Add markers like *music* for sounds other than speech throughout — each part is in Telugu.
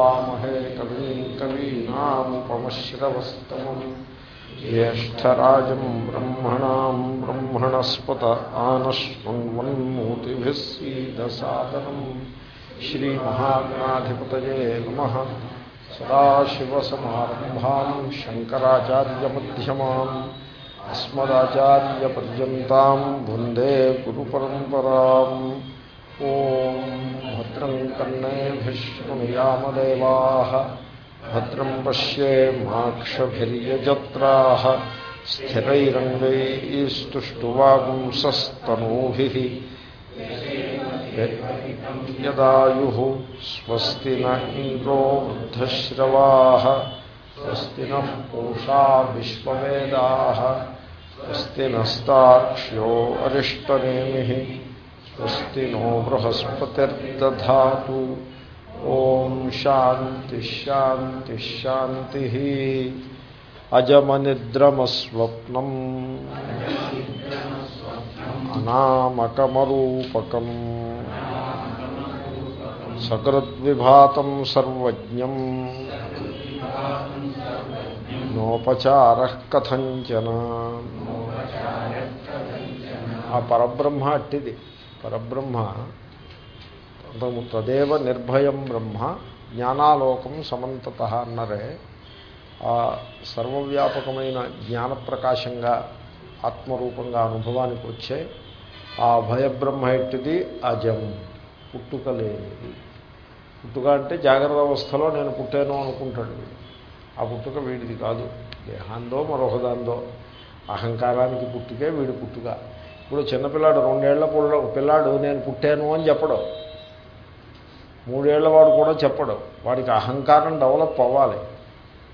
महे कवीना कवीनामुपमश्रवस्तमम् ज्येष्ठराज ब्रह्मणा ब्रह्मणस्पत आन आनश्वन्वन्मूर्तिभिः सीदसादनम् श्रीमहात्माधिपतये नमः। सदाशिवसमारम्भां शङ्कराचार्यमध्यमाम् अस्मदाचार्यपर्यन्तां वंदे गुरुपरंपरा ॐ भद्रं कर्णेभिष्णुयामदेवाः भद्रं पश्येमाक्षभिर्यजत्राः स्थिरैरङ्गैस्तुष्टुवागुंसस्तनूभिः यदायुः स्वस्ति न इन्द्रो वृद्धश्रवाः, स्वस्ति नः पूषा विश्ववेदाः, स्वस्ति नस्ताक्ष्यो अरिष्टनेमिः। స్వస్తి నో బృహస్పతిర్దా ఓం శాంతి శాంతి శాంతి అజమనిద్రమస్వప్నం అనామకమరూపకం సకృద్విభాతం సర్వజ్ఞం నోపచార కథంచన ఆ పరబ్రహ్మ అట్టిది పరబ్రహ్మ తదేవ నిర్భయం బ్రహ్మ జ్ఞానాలోకం సమంతత అన్నరే. ఆ సర్వవ్యాపకమైన జ్ఞానప్రకాశంగా ఆత్మరూపంగా అనుభవానికి వచ్చే ఆ భయబ్రహ్మ ఎట్టిది? అజం పుట్టుక లేనిది. పుట్టుక అంటే జాగ్రత్త అవస్థలో నేను పుట్టాను అనుకుంటాడు వీడు. ఆ పుట్టుక వీడిది కాదు. దేహాందో మరొకదాందో అహంకారానికి పుట్టుకే వీడి పుట్టుక. ఇప్పుడు చిన్నపిల్లాడు రెండేళ్ళ పుల్ల పిల్లాడు నేను పుట్టాను అని చెప్పడం. మూడేళ్ళ వాడు కూడా చెప్పడం. వాడికి అహంకారం డెవలప్ అవ్వాలి.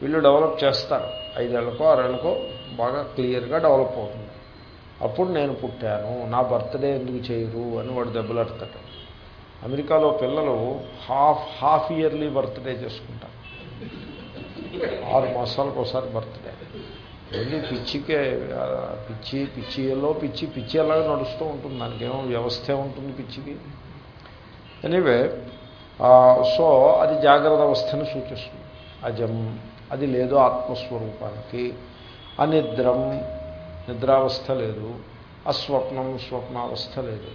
వీళ్ళు డెవలప్ చేస్తారు. ఐదేళ్ళకో ఆరేళ్ళకో బాగా క్లియర్గా డెవలప్ అవుతుంది. అప్పుడు నేను పుట్టాను. నా బర్త్డే ఎందుకు చేయరు అని వాడు దెబ్బలాడతాడు. అమెరికాలో పిల్లలు హాఫ్ హాఫ్ ఇయర్లీ బర్త్డే చేసుకుంటారు. ఆరు మాసాలకు ఒకసారి బర్త్డే. వెళ్ళి పిచ్చికే పిచ్చి పిచ్చిలో పిచ్చి పిచ్చి అలాగే నడుస్తూ ఉంటుంది. దానికేమో వ్యవస్థే ఉంటుంది పిచ్చికి. ఎనీవే సో అది జాగ్రత్త అవస్థని సూచిస్తుంది. అజం అది లేదు ఆత్మస్వరూపానికి. అనిద్రం నిద్రావస్థ లేదు. అస్వప్నం స్వప్నావస్థ లేదు.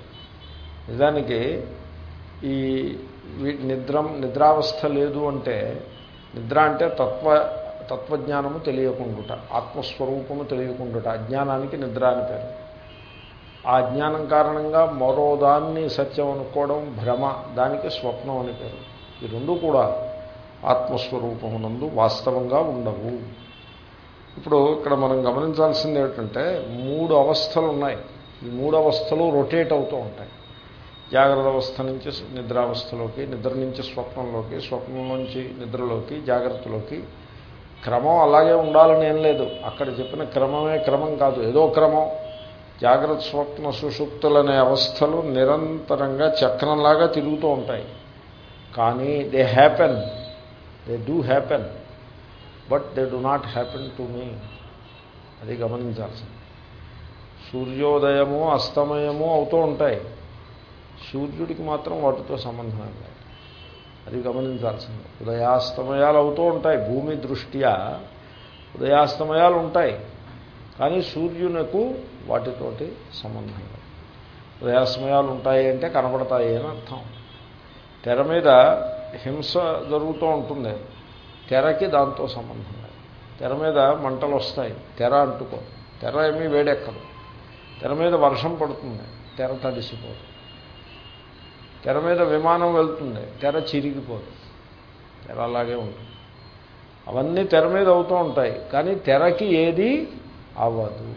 నిజానికి ఈ నిద్రం నిద్రావస్థ లేదు అంటే నిద్ర అంటే తత్వ తత్వజ్ఞానము తెలియకుండుట ఆత్మస్వరూపము తెలియకుండుట అజ్ఞానానికి నిద్ర అని పేరు. ఆ అజ్ఞానం కారణంగా మరో దాన్ని సత్యం అనుకోవడం భ్రమ దానికి స్వప్నం అని పేరు. ఈ రెండు కూడా ఆత్మస్వరూపమునందు వాస్తవంగా ఉండవు. ఇప్పుడు ఇక్కడ మనం గమనించాల్సింది ఏమిటంటే మూడు అవస్థలు ఉన్నాయి ఈ మూడు అవస్థలు రొటేట్ అవుతూ ఉంటాయి. జాగ్రత్త అవస్థ నుంచి నిద్రావస్థలోకి నిద్ర నుంచి స్వప్నంలోకి స్వప్నం నుంచి నిద్రలోకి జాగ్రత్తలోకి క్రమం అలాగే ఉండాలని ఏం లేదు. అక్కడ చెప్పిన క్రమమే క్రమం కాదు. ఏదో క్రమం. జాగ్రత్త స్వప్న సుషుప్తులనే అవస్థలు నిరంతరంగా చక్రంలాగా తిరుగుతూ ఉంటాయి. కానీ they happen they do happen but they do not happen to me అది గమనించాల్సింది. సూర్యోదయము అస్తమయము అవుతూ ఉంటాయి. సూర్యుడికి మాత్రం వాటితో సంబంధం లేదు. అది గమనించాల్సింది. ఉదయాస్తమయాలు అవుతూ ఉంటాయి. భూమి దృష్ట్యా ఉదయాస్తమయాలు ఉంటాయి కానీ సూర్యునకు వాటితోటి సంబంధం లేదు. ఉదయాస్తమయాలు ఉంటాయి అంటే కనపడతాయి అని అర్థం. తెర మీద హింస జరుగుతూ ఉంటుంది. తెరకి దాంతో సంబంధం లేదు. తెర మీద మంటలు వస్తాయి తెర అంటుకో. తెర ఏమీ వేడెక్కదు. తెర మీద వర్షం పడుతుంది. తెర తడిసిపోదు. తెర మీద విమానం వెళ్తుంది. తెర చిరిగిపోదు తెర అలాగే ఉంటుంది. అవన్నీ తెర మీద అవుతూ ఉంటాయి. కానీ తెరకి ఏది అవ్వదు.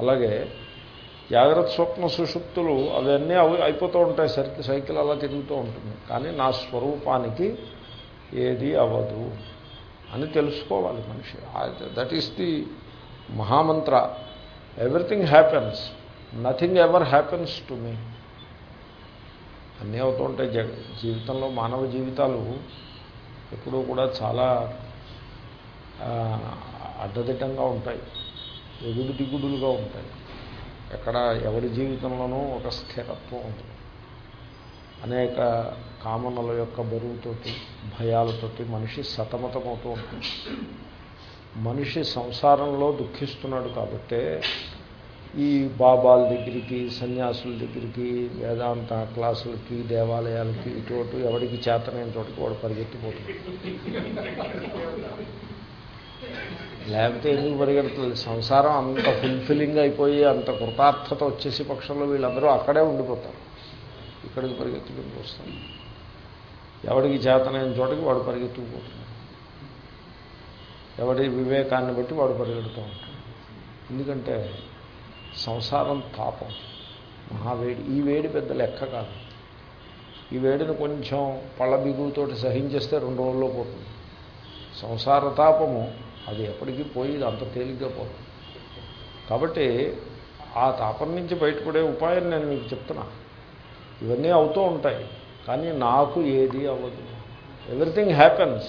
అలాగే జాగ్రత్త స్వప్న సుషుప్తులు అవన్నీ అవి అయిపోతూ ఉంటాయి. సరికి సైకిల్ అలా తిరుగుతూ ఉంటుంది. కానీ నా స్వరూపానికి ఏది అవ్వదు అని తెలుసుకోవాలి మనిషి. That is the mahamantra. Everything happens nothing ever happens to me అన్నీ అవుతూ ఉంటాయి. జగ జీవితంలో మానవ జీవితాలు ఎప్పుడూ కూడా చాలా అడ్డదిడ్డంగా ఉంటాయి. ఎగుడు దిగుడులుగా ఉంటాయి. ఎక్కడ ఎవరి జీవితంలోనూ ఒక స్థిరత్వం ఉంటుంది అనేక కామనల యొక్క బరువుతోటి భయాలతోటి మనిషి సతమతమవుతూ ఉంటుంది మనిషి సంసారంలో దుఃఖిస్తున్నాడు కాబట్టే ఈ బాబాల దగ్గరికి సన్యాసుల దగ్గరికి వేదాంత క్లాసులకి దేవాలయాలకి ఇటు ఎవరికి చేతనైన చోటకి వాడు పరిగెత్తిపోతుంది లేకపోతే ఎందుకు పరిగెడుతుంది? సంసారం అంత ఫుల్ఫిల్లింగ్ అయిపోయి అంత కృతార్థత వచ్చేసి పక్షంలో వీళ్ళందరూ అక్కడే ఉండిపోతారు. ఇక్కడికి పరిగెత్తుకుని వస్తారు. ఎవడికి చేతనైన చోటకి వాడు పరిగెత్తుకుపోతున్నాడు ఎవడి వివేకాన్ని బట్టి వాడు పరిగెడుతూ ఉంటాడు. ఎందుకంటే సంసారం తాపం. మహావేడి ఈ వేడి పెద్ద లెక్క కాదు. ఈ వేడిని కొంచెం పళ్ళ బిగుతోటి సహించేస్తే రెండు రోజుల్లో పోతుంది. సంసార తాపము అది ఎప్పటికీ పోయి అంత తేలిగ్గా పోతుంది కాబట్టి ఆ తాపం నుంచి బయటపడే ఉపాయం నేను మీకు చెప్తున్నా. ఇవన్నీ అవుతూ ఉంటాయి. కానీ నాకు ఏది అవ్వదు. Everything happens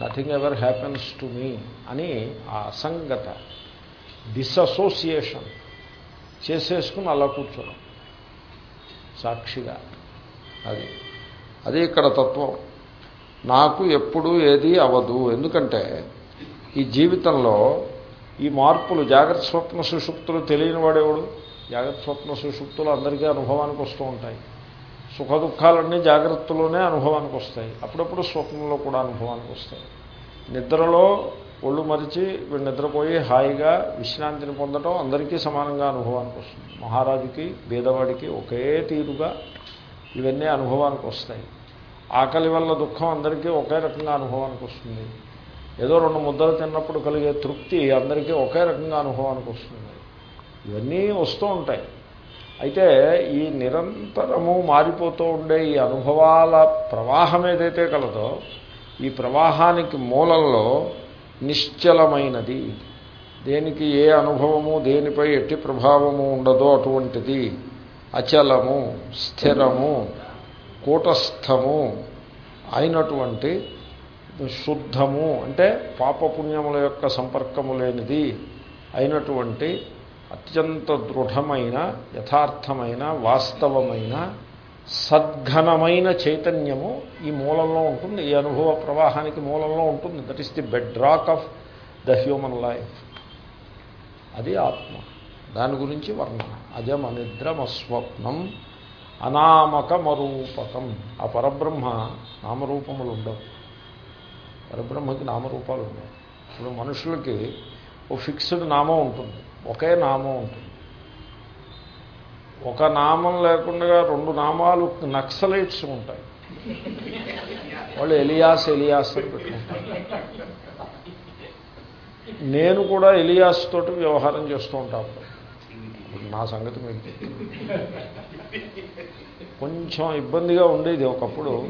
nothing ever happens to me అని ఆ అసంగత. డిసోసియేషన్ చేసేసుకుని అలా కూర్చోడం. సాక్షిగా. అది. అది ఇక్కడ తత్వం. నాకు ఎప్పుడు ఏది అవ్వదు. ఎందుకంటే ఈ జీవితంలో ఈ మార్పులు జాగ్రత్త స్వప్న సుషుప్తులు తెలియని వాడేవాడు జాగ్రత్త స్వప్న సుషుప్తులు అందరికీ అనుభవానికి వస్తూ ఉంటాయి. సుఖ దుఃఖాలన్నీ జాగ్రత్తలోనే అనుభవానికి వస్తాయి. అప్పుడప్పుడు స్వప్నంలో కూడా అనుభవానికి వస్తాయి. నిద్రలో ఒళ్ళు మరిచి వీడు నిద్రపోయి హాయిగా విశ్రాంతిని పొందడం అందరికీ సమానంగా అనుభవానికి వస్తుంది. మహారాజుకి బీదవాడికి ఒకే తీరుగా ఇవన్నీ అనుభవానికి వస్తాయి. ఆకలి వల్ల దుఃఖం అందరికీ ఒకే రకంగా అనుభవానికి వస్తుంది. ఏదో రెండు ముద్దలు తిన్నప్పుడు కలిగే తృప్తి అందరికీ ఒకే రకంగా అనుభవానికి వస్తుంది. ఇవన్నీ వస్తూ ఉంటాయి. అయితే ఈ నిరంతరము మారిపోతూ ఉండే ఈ అనుభవాల ప్రవాహం ఏదైతే కలదో ఈ ప్రవాహానికి మూలంలో నిశ్చలమైనది. దేనికి ఏ అనుభవము దేనిపై ఎట్టి ప్రభావము ఉండదో అటువంటిది. అచలము స్థిరము కూటస్థము అయినటువంటి శుద్ధము అంటే పాపపుణ్యముల యొక్క సంపర్కము లేనిది అయినటువంటి అత్యంత దృఢమైన యథార్థమైన వాస్తవమైన సద్ఘనమైన చైతన్యము ఈ మూలంలో ఉంటుంది. ఈ అనుభవ ప్రవాహానికి మూలంలో ఉంటుంది. That is the bedrock of the human life అది ఆత్మ. దాని గురించి వర్ణన. అజమనిద్రమస్వప్నం అనామకమరూపకం. ఆ పరబ్రహ్మ నామరూపములు ఉండవు. పరబ్రహ్మకి నామరూపాలు ఉండవు. ఇప్పుడు మనుషులకి ఓ ఫిక్స్డ్ నామం ఉంటుంది. ఒకే నామం ఉంటుంది. ఒక నామం లేకుండా రెండు నామాలు నక్సలైట్స్ ఉంటాయి. వాళ్ళు ఎలియాస్ ఎలియాస్ అని పెట్టుకుంటారు. నేను కూడా ఎలియాస్ తోటి వ్యవహారం చేస్తూ ఉంటాను నా సంగతి మీకు కొంచెం ఇబ్బందిగా ఉండేది ఒకప్పుడు.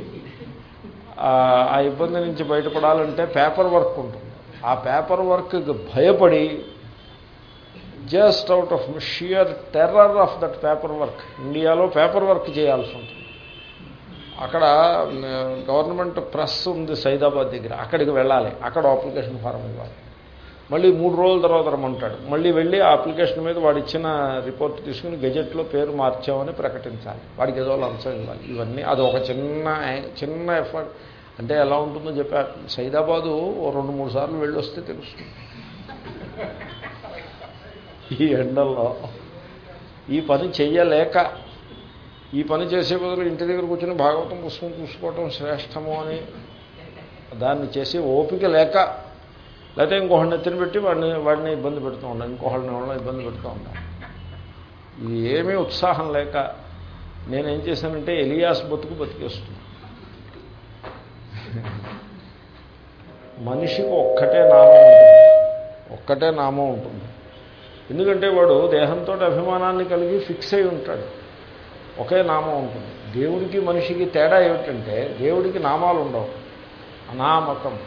ఆ ఇబ్బంది నుంచి బయటపడాలంటే పేపర్ వర్క్ ఉంటుంది. ఆ పేపర్ వర్క్కి భయపడి just out of sheer terror of that paperwork. ఇండియాలో పేపర్ వర్క్ చేయాల్సి ఉంటుంది. అక్కడ గవర్నమెంట్ ప్రెస్ ఉంది సైదాబాద్ దగ్గర. అక్కడికి వెళ్ళాలి. అక్కడ అప్లికేషన్ ఫారం ఇవ్వాలి. మళ్ళీ మూడు రోజుల తర్వాత రమ్మంటాడు. మళ్ళీ వెళ్ళి ఆ అప్లికేషన్ మీద వాడు ఇచ్చిన రిపోర్ట్ తీసుకుని గెజెట్లో పేరు మార్చామని ప్రకటించాలి. వాడికి ఏదో లంచం ఇవ్వాలి. ఇవన్నీ అది ఒక చిన్న చిన్న ఎఫర్ట్. అంటే ఎలా ఉంటుందో చెప్పారు సైదాబాదు ఓ రెండు మూడు సార్లు వెళ్ళొస్తే తెలుస్తుంది. ఈ ఎండల్లో ఈ పని చెయ్యలేక ఈ పని చేసే బదులు ఇంటి దగ్గర కూర్చొని భాగవతం పుస్తకం చూసుకోవటం శ్రేష్టము అని దాన్ని చేసి ఓపిక లేక లేకపోతే ఇంకొకడిని నెత్తిని పెట్టి వాడిని వాడిని ఇబ్బంది పెడుతూ ఉండాలి ఇంకొకళ్ళని వాళ్ళని ఇబ్బంది పెడుతూ ఉండాలి. ఇది ఏమీ ఉత్సాహం లేక నేనేం చేశానంటే ఎలియాస్ బతుకు బతికేస్తుంది మనిషికి ఒక్కటే నామం ఉంటుంది. ఒక్కటే నామం ఉంటుంది. ఎందుకంటే వాడు దేహంతో అభిమానాన్ని కలిగి ఫిక్స్ అయి ఉంటాడు. ఒకే నామం ఉంటుంది. దేవుడికి మనిషికి తేడా ఏమిటంటే దేవుడికి నామాలు ఉండవు. అనామకం.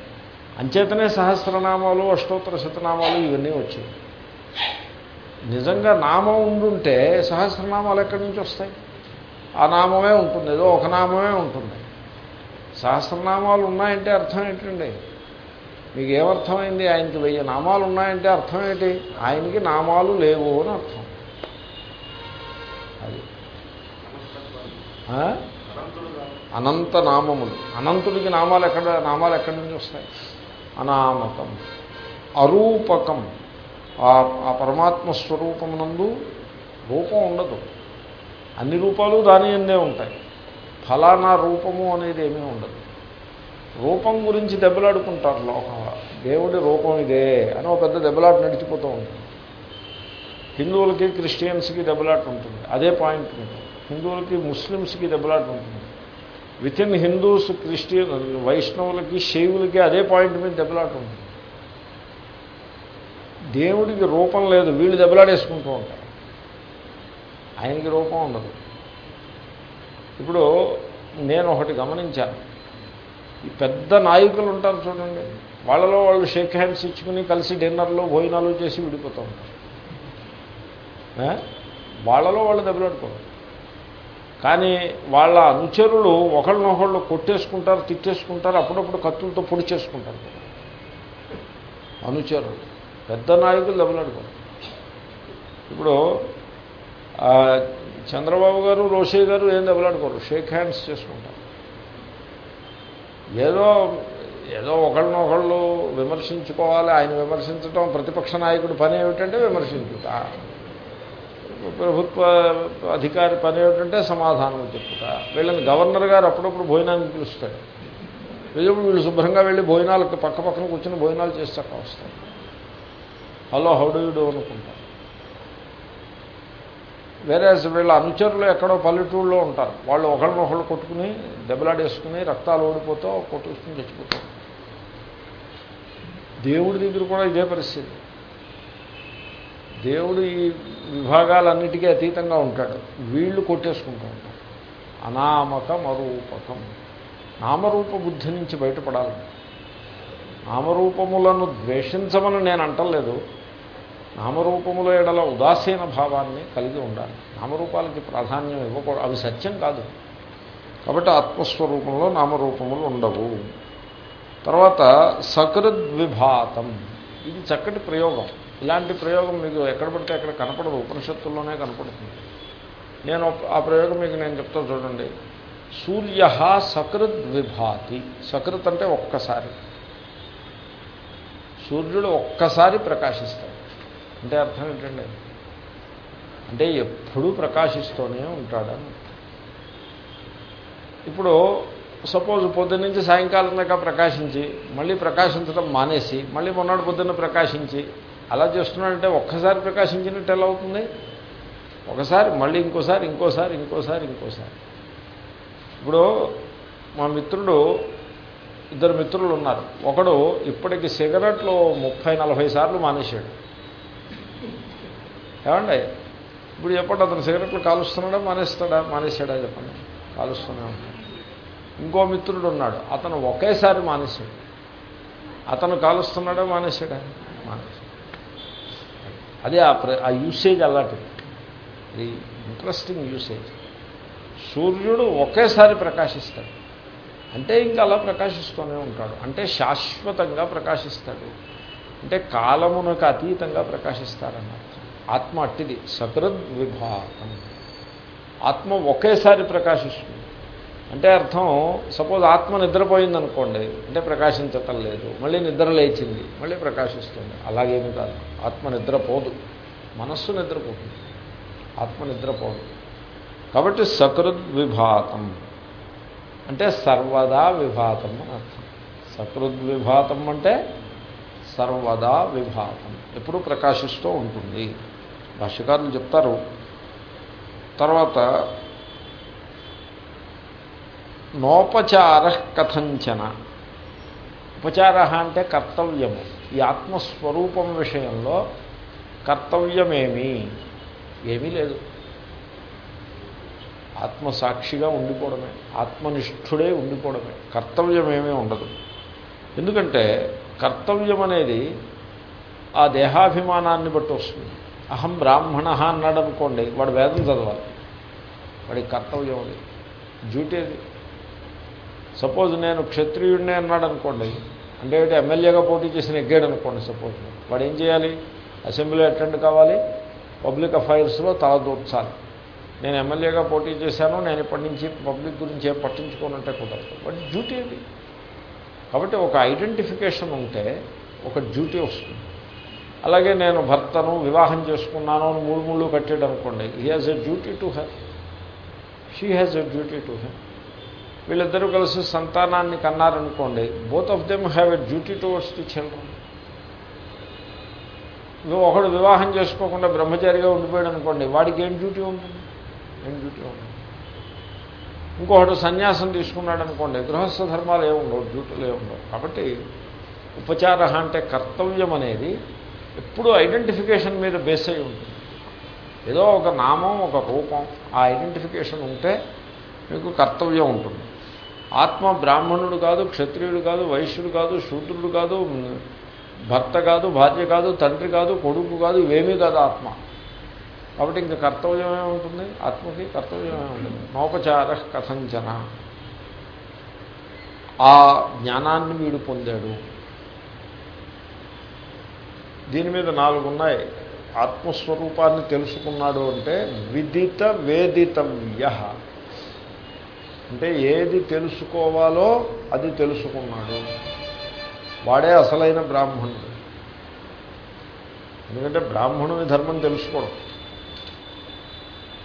అంచేతనే సహస్రనామాలు అష్టోత్తర శతనామాలు ఇవన్నీ వచ్చాయి. నిజంగా నామం ఉండుంటే సహస్రనామాలు ఎక్కడి నుంచి వస్తాయి? ఆ నామమే ఉంటుంది. ఏదో ఒక నామమే ఉంటుంది. సహస్రనామాలు ఉన్నాయంటే అర్థం ఏంటండి? మీకు ఏమర్థమైంది ఆయనకి వెయ్యి నామాలు ఉన్నాయంటే అర్థం ఏంటి ఆయనకి నామాలు లేవు అని అర్థం. అది. అనంత నామములు. అనంతుడికి నామాలు ఎక్కడ నామాలు ఎక్కడి నుంచి వస్తాయి? అనామకం అరూపకం. ఆ ఆ పరమాత్మ స్వరూపమునందు రూపం ఉండదు. అన్ని రూపాలు దాని అందే ఉంటాయి. ఫలానా రూపము అనేది ఏమీ ఉండదు. రూపం గురించి దెబ్బలాడుకుంటారు లోకంలో. దేవుడి రూపం ఇదే అని ఒక పెద్ద దెబ్బలాట నడిచిపోతూ ఉంటుంది. హిందువులకి క్రిస్టియన్స్కి దెబ్బలాట ఉంటుంది. అదే పాయింట్ ఉంటుంది హిందువులకి ముస్లిమ్స్కి దెబ్బలాట ఉంటుంది. విత్ ఇన్ హిందూస్ క్రిస్టియన్ వైష్ణవులకి శైవులకి అదే పాయింట్ మీద దెబ్బలాట ఉంటుంది. దేవుడికి రూపం లేదు వీళ్ళు దెబ్బలాడేసుకుంటూ ఉంటారు. ఆయనకి రూపం ఉండదు. ఇప్పుడు నేను ఒకటి గమనించాను. ఈ పెద్ద నాయకులు ఉంటారు చూడండి. వాళ్ళలో వాళ్ళు షేక్ హ్యాండ్స్ ఇచ్చుకుని కలిసి డిన్నర్లో భోజనాలు చేసి విడిపోతూ ఉంటారు. వాళ్ళలో వాళ్ళు దెబ్బలాడుకోరు కానీ వాళ్ళ అనుచరులు ఒకళ్ళనొకళ్ళు కొట్టేసుకుంటారు తిట్టేసుకుంటారు అప్పుడప్పుడు కత్తులతో పొడి చేసుకుంటారు. అనుచరులు. పెద్ద నాయకులు దెబ్బలాడుకోరు ఇప్పుడు చంద్రబాబు గారు రోషయ్య గారు ఏం దెబ్బలాడుకోరు షేక్ హ్యాండ్స్ చేసుకుంటారు. ఏదో ఏదో ఒకళ్ళనొకళ్ళు విమర్శించుకోవాలి ఆయన విమర్శించడం ప్రతిపక్ష నాయకుడు పని ఏమిటంటే విమర్శించుట ప్రభుత్వ అధికారి పని ఏమిటంటే సమాధానం చెప్పుట. వీళ్ళని గవర్నర్ గారు అప్పుడప్పుడు భోజనానికి పిలుస్తాడు. వెళ్ళినప్పుడు వీళ్ళు శుభ్రంగా వెళ్ళి భోజనాలకు పక్క పక్కన కూర్చొని భోజనాలు చేస్తాక వస్తారు. హలో హౌడయుడు అనుకుంటారు. వేరే వీళ్ళ అనుచరులు ఎక్కడో పల్లెటూళ్ళలో ఉంటారు. వాళ్ళు ఒకళ్ళనొకళ్ళు కొట్టుకుని దెబ్బలాడేసుకుని రక్తాలు ఓడిపోతూ కొట్టుకుని చచ్చిపోతూ దేవుడి దగ్గర కూడా ఇదే పరిస్థితి. దేవుడు ఈ విభాగాలన్నిటికీ అతీతంగా ఉంటాడు. వీళ్ళు కొట్టేసుకుంటూ ఉంటారు. అనామకం మరూపకం. నామరూప బుద్ధి నుంచి బయటపడాలి. నామరూపములను ద్వేషించమని నేను అంటలేదు. నామరూపముల ఎడల ఉదాసీన భావాన్ని కలిగి ఉండాలి. నామరూపాలకి ప్రాధాన్యం ఇవ్వకూడదు. అవి సత్యం కాదు. కాబట్టి ఆత్మస్వరూపంలో నామరూపములు ఉండవు. తర్వాత సకృద్విభాతం. ఇది చక్కటి ప్రయోగం. ఇలాంటి ప్రయోగం మీకు ఎక్కడ పడితే ఎక్కడ కనపడదు. ఉపనిషత్తుల్లోనే కనపడుతుంది. నేను ఆ ప్రయోగం మీకు నేను చెప్తా చూడండి. సూర్య సకృద్విభాతి. సకృత్ అంటే ఒక్కసారి. సూర్యుడు ఒక్కసారి ప్రకాశిస్తాడు. అంటే అర్థం ఏంటండి? అంటే ఎప్పుడూ ప్రకాశిస్తూనే ఉంటాడని. ఇప్పుడు సపోజ్ పొద్దున్న నుంచి సాయంకాలం దాకా ప్రకాశించి మళ్ళీ ప్రకాశించడం మానేసి మళ్ళీ మొన్నటి పొద్దున్న ప్రకాశించి అలా చేస్తున్నాడంటే ఒక్కసారి ప్రకాశించినట్టు ఎలా అవుతుంది? ఒకసారి మళ్ళీ ఇంకోసారి ఇంకోసారి ఇంకోసారి ఇంకోసారి. ఇప్పుడు మా మిత్రుడు ఇద్దరు మిత్రులు ఉన్నారు. ఒకడు ఇప్పటికి సిగరెట్లు ముప్పై నలభై సార్లు మానేశాడు. ఏమండి? ఇప్పుడు చెప్పండి అతను సిగరెట్లు కాలుస్తున్నాడా మానేస్తాడా? మానేశాడా చెప్పండి. కాలుస్తూనే ఉంటాడు ఇంకో మిత్రుడు ఉన్నాడు. అతను ఒకేసారి మానేశాడు. అతను కాలుస్తున్నాడా మానేశాడా? మానేశాడు. అదే ఆ ప్ర ఆ యూసేజ్ అలాంటిది. ఇది ఇంట్రెస్టింగ్ యూసేజ్ సూర్యుడు ఒకేసారి ప్రకాశిస్తాడు. అంటే ఇంకా అలా ప్రకాశిస్తూనే ఉంటాడు. అంటే శాశ్వతంగా ప్రకాశిస్తాడు. అంటే కాలమునకు అతీతంగా ప్రకాశిస్తాడన్నమాట. ఆత్మ అట్టిది. సకృద్ విభాతం ఆత్మ ఒకేసారి ప్రకాశిస్తుంది. అంటే అర్థం సపోజ్ ఆత్మ నిద్రపోయిందనుకోండి అంటే ప్రకాశించటం లేదు. మళ్ళీ నిద్ర లేచింది మళ్ళీ ప్రకాశిస్తుంది. అలాగేమి కాదు. ఆత్మ నిద్రపోదు. మనస్సు నిద్రపోతుంది. ఆత్మ నిద్రపోదు. కాబట్టి సకృద్ విభాతం అంటే సర్వదా విభాతం అని అర్థం. సకృద్ విభాతం అంటే సర్వదా విభాతం ఎప్పుడూ ప్రకాశిస్తూ ఉంటుంది. భాష్యకారులు చెప్తారు. తర్వాత నోపచార కథంచన. ఉపచార అంటే కర్తవ్యము. ఈ ఆత్మస్వరూపం విషయంలో కర్తవ్యమేమి? ఏమీ లేదు. ఆత్మసాక్షిగా ఉండిపోవడమే. ఆత్మనిష్ఠుడే ఉండిపోవడమే. కర్తవ్యం ఏమీ ఉండదు. ఎందుకంటే కర్తవ్యం అనేది ఆ దేహాభిమానాన్ని బట్టి వస్తుంది. అహం బ్రాహ్మణ అన్నాడు అనుకోండి వాడు వేదం చదవాలి. వాడి కర్తవ్యం అది డ్యూటీ అది. సపోజ్ నేను క్షత్రియుడినే అన్నాడు అనుకోండి అంటే ఎమ్మెల్యేగా పోటీ చేసి నెగ్గాడు అనుకోండి సపోజ్. వాడు ఏం చేయాలి? అసెంబ్లీ అటెండ్ కావాలి పబ్లిక్ అఫైర్స్లో తల దూర్చాలి. నేను ఎమ్మెల్యేగా పోటీ చేశాను నేను ఇప్పటి నుంచి పబ్లిక్ గురించి ఏం పట్టించుకోనంటే కుదరదు. బట్ డ్యూటీ అది. కాబట్టి ఒక ఐడెంటిఫికేషన్ ఉంటే ఒక డ్యూటీ వస్తుంది. అలాగే నేను భర్తను వివాహం చేసుకున్నాను అని మూడు మూడు కట్టాడు అనుకోండి he has a duty to her she has a duty to her వీళ్ళిద్దరూ కలిసి సంతానాన్ని కన్నారనుకోండి both of them have a duty towards the children ఒకడు వివాహం చేసుకోకుండా బ్రహ్మచారిగా ఉండిపోయాడు అనుకోండి వాడికి ఏం డ్యూటీ ఉంటుంది? ఏం డ్యూటీ ఉంటుంది? ఇంకొకడు సన్యాసం తీసుకున్నాడు అనుకోండి గృహస్థ ధర్మాలు ఏముండవు డ్యూటీలు ఏముండవు కాబట్టి ఉపచార అంటే కర్తవ్యం అనేది ఎప్పుడూ ఐడెంటిఫికేషన్ మీద బేస్ అయి ఉంటుంది. ఏదో ఒక నామం ఒక రూపం ఆ ఐడెంటిఫికేషన్ ఉంటే మీకు కర్తవ్యం ఉంటుంది. ఆత్మ బ్రాహ్మణుడు కాదు క్షత్రియుడు కాదు వైశ్యుడు కాదు శూద్రుడు కాదు భర్త కాదు భార్య కాదు తండ్రి కాదు కొడుకు కాదు ఇవేమీ కాదు ఆత్మ. కాబట్టి ఇంక కర్తవ్యమే ఉంటుంది ఆత్మకి కర్తవ్యమే ఉంటుంది. నోపచార కథంచన ఆ జ్ఞానాన్ని వీడు పొందాడు. దీని మీద నాలుగు ఉన్నాయి ఆత్మస్వరూపాన్ని తెలుసుకున్నాడు అంటే విదిత వేదితవ్య. అంటే ఏది తెలుసుకోవాలో అది తెలుసుకున్నాడు. వాడే అసలైన బ్రాహ్మణుడు. ఎందుకంటే బ్రాహ్మణుని ధర్మం తెలుసుకోవడం.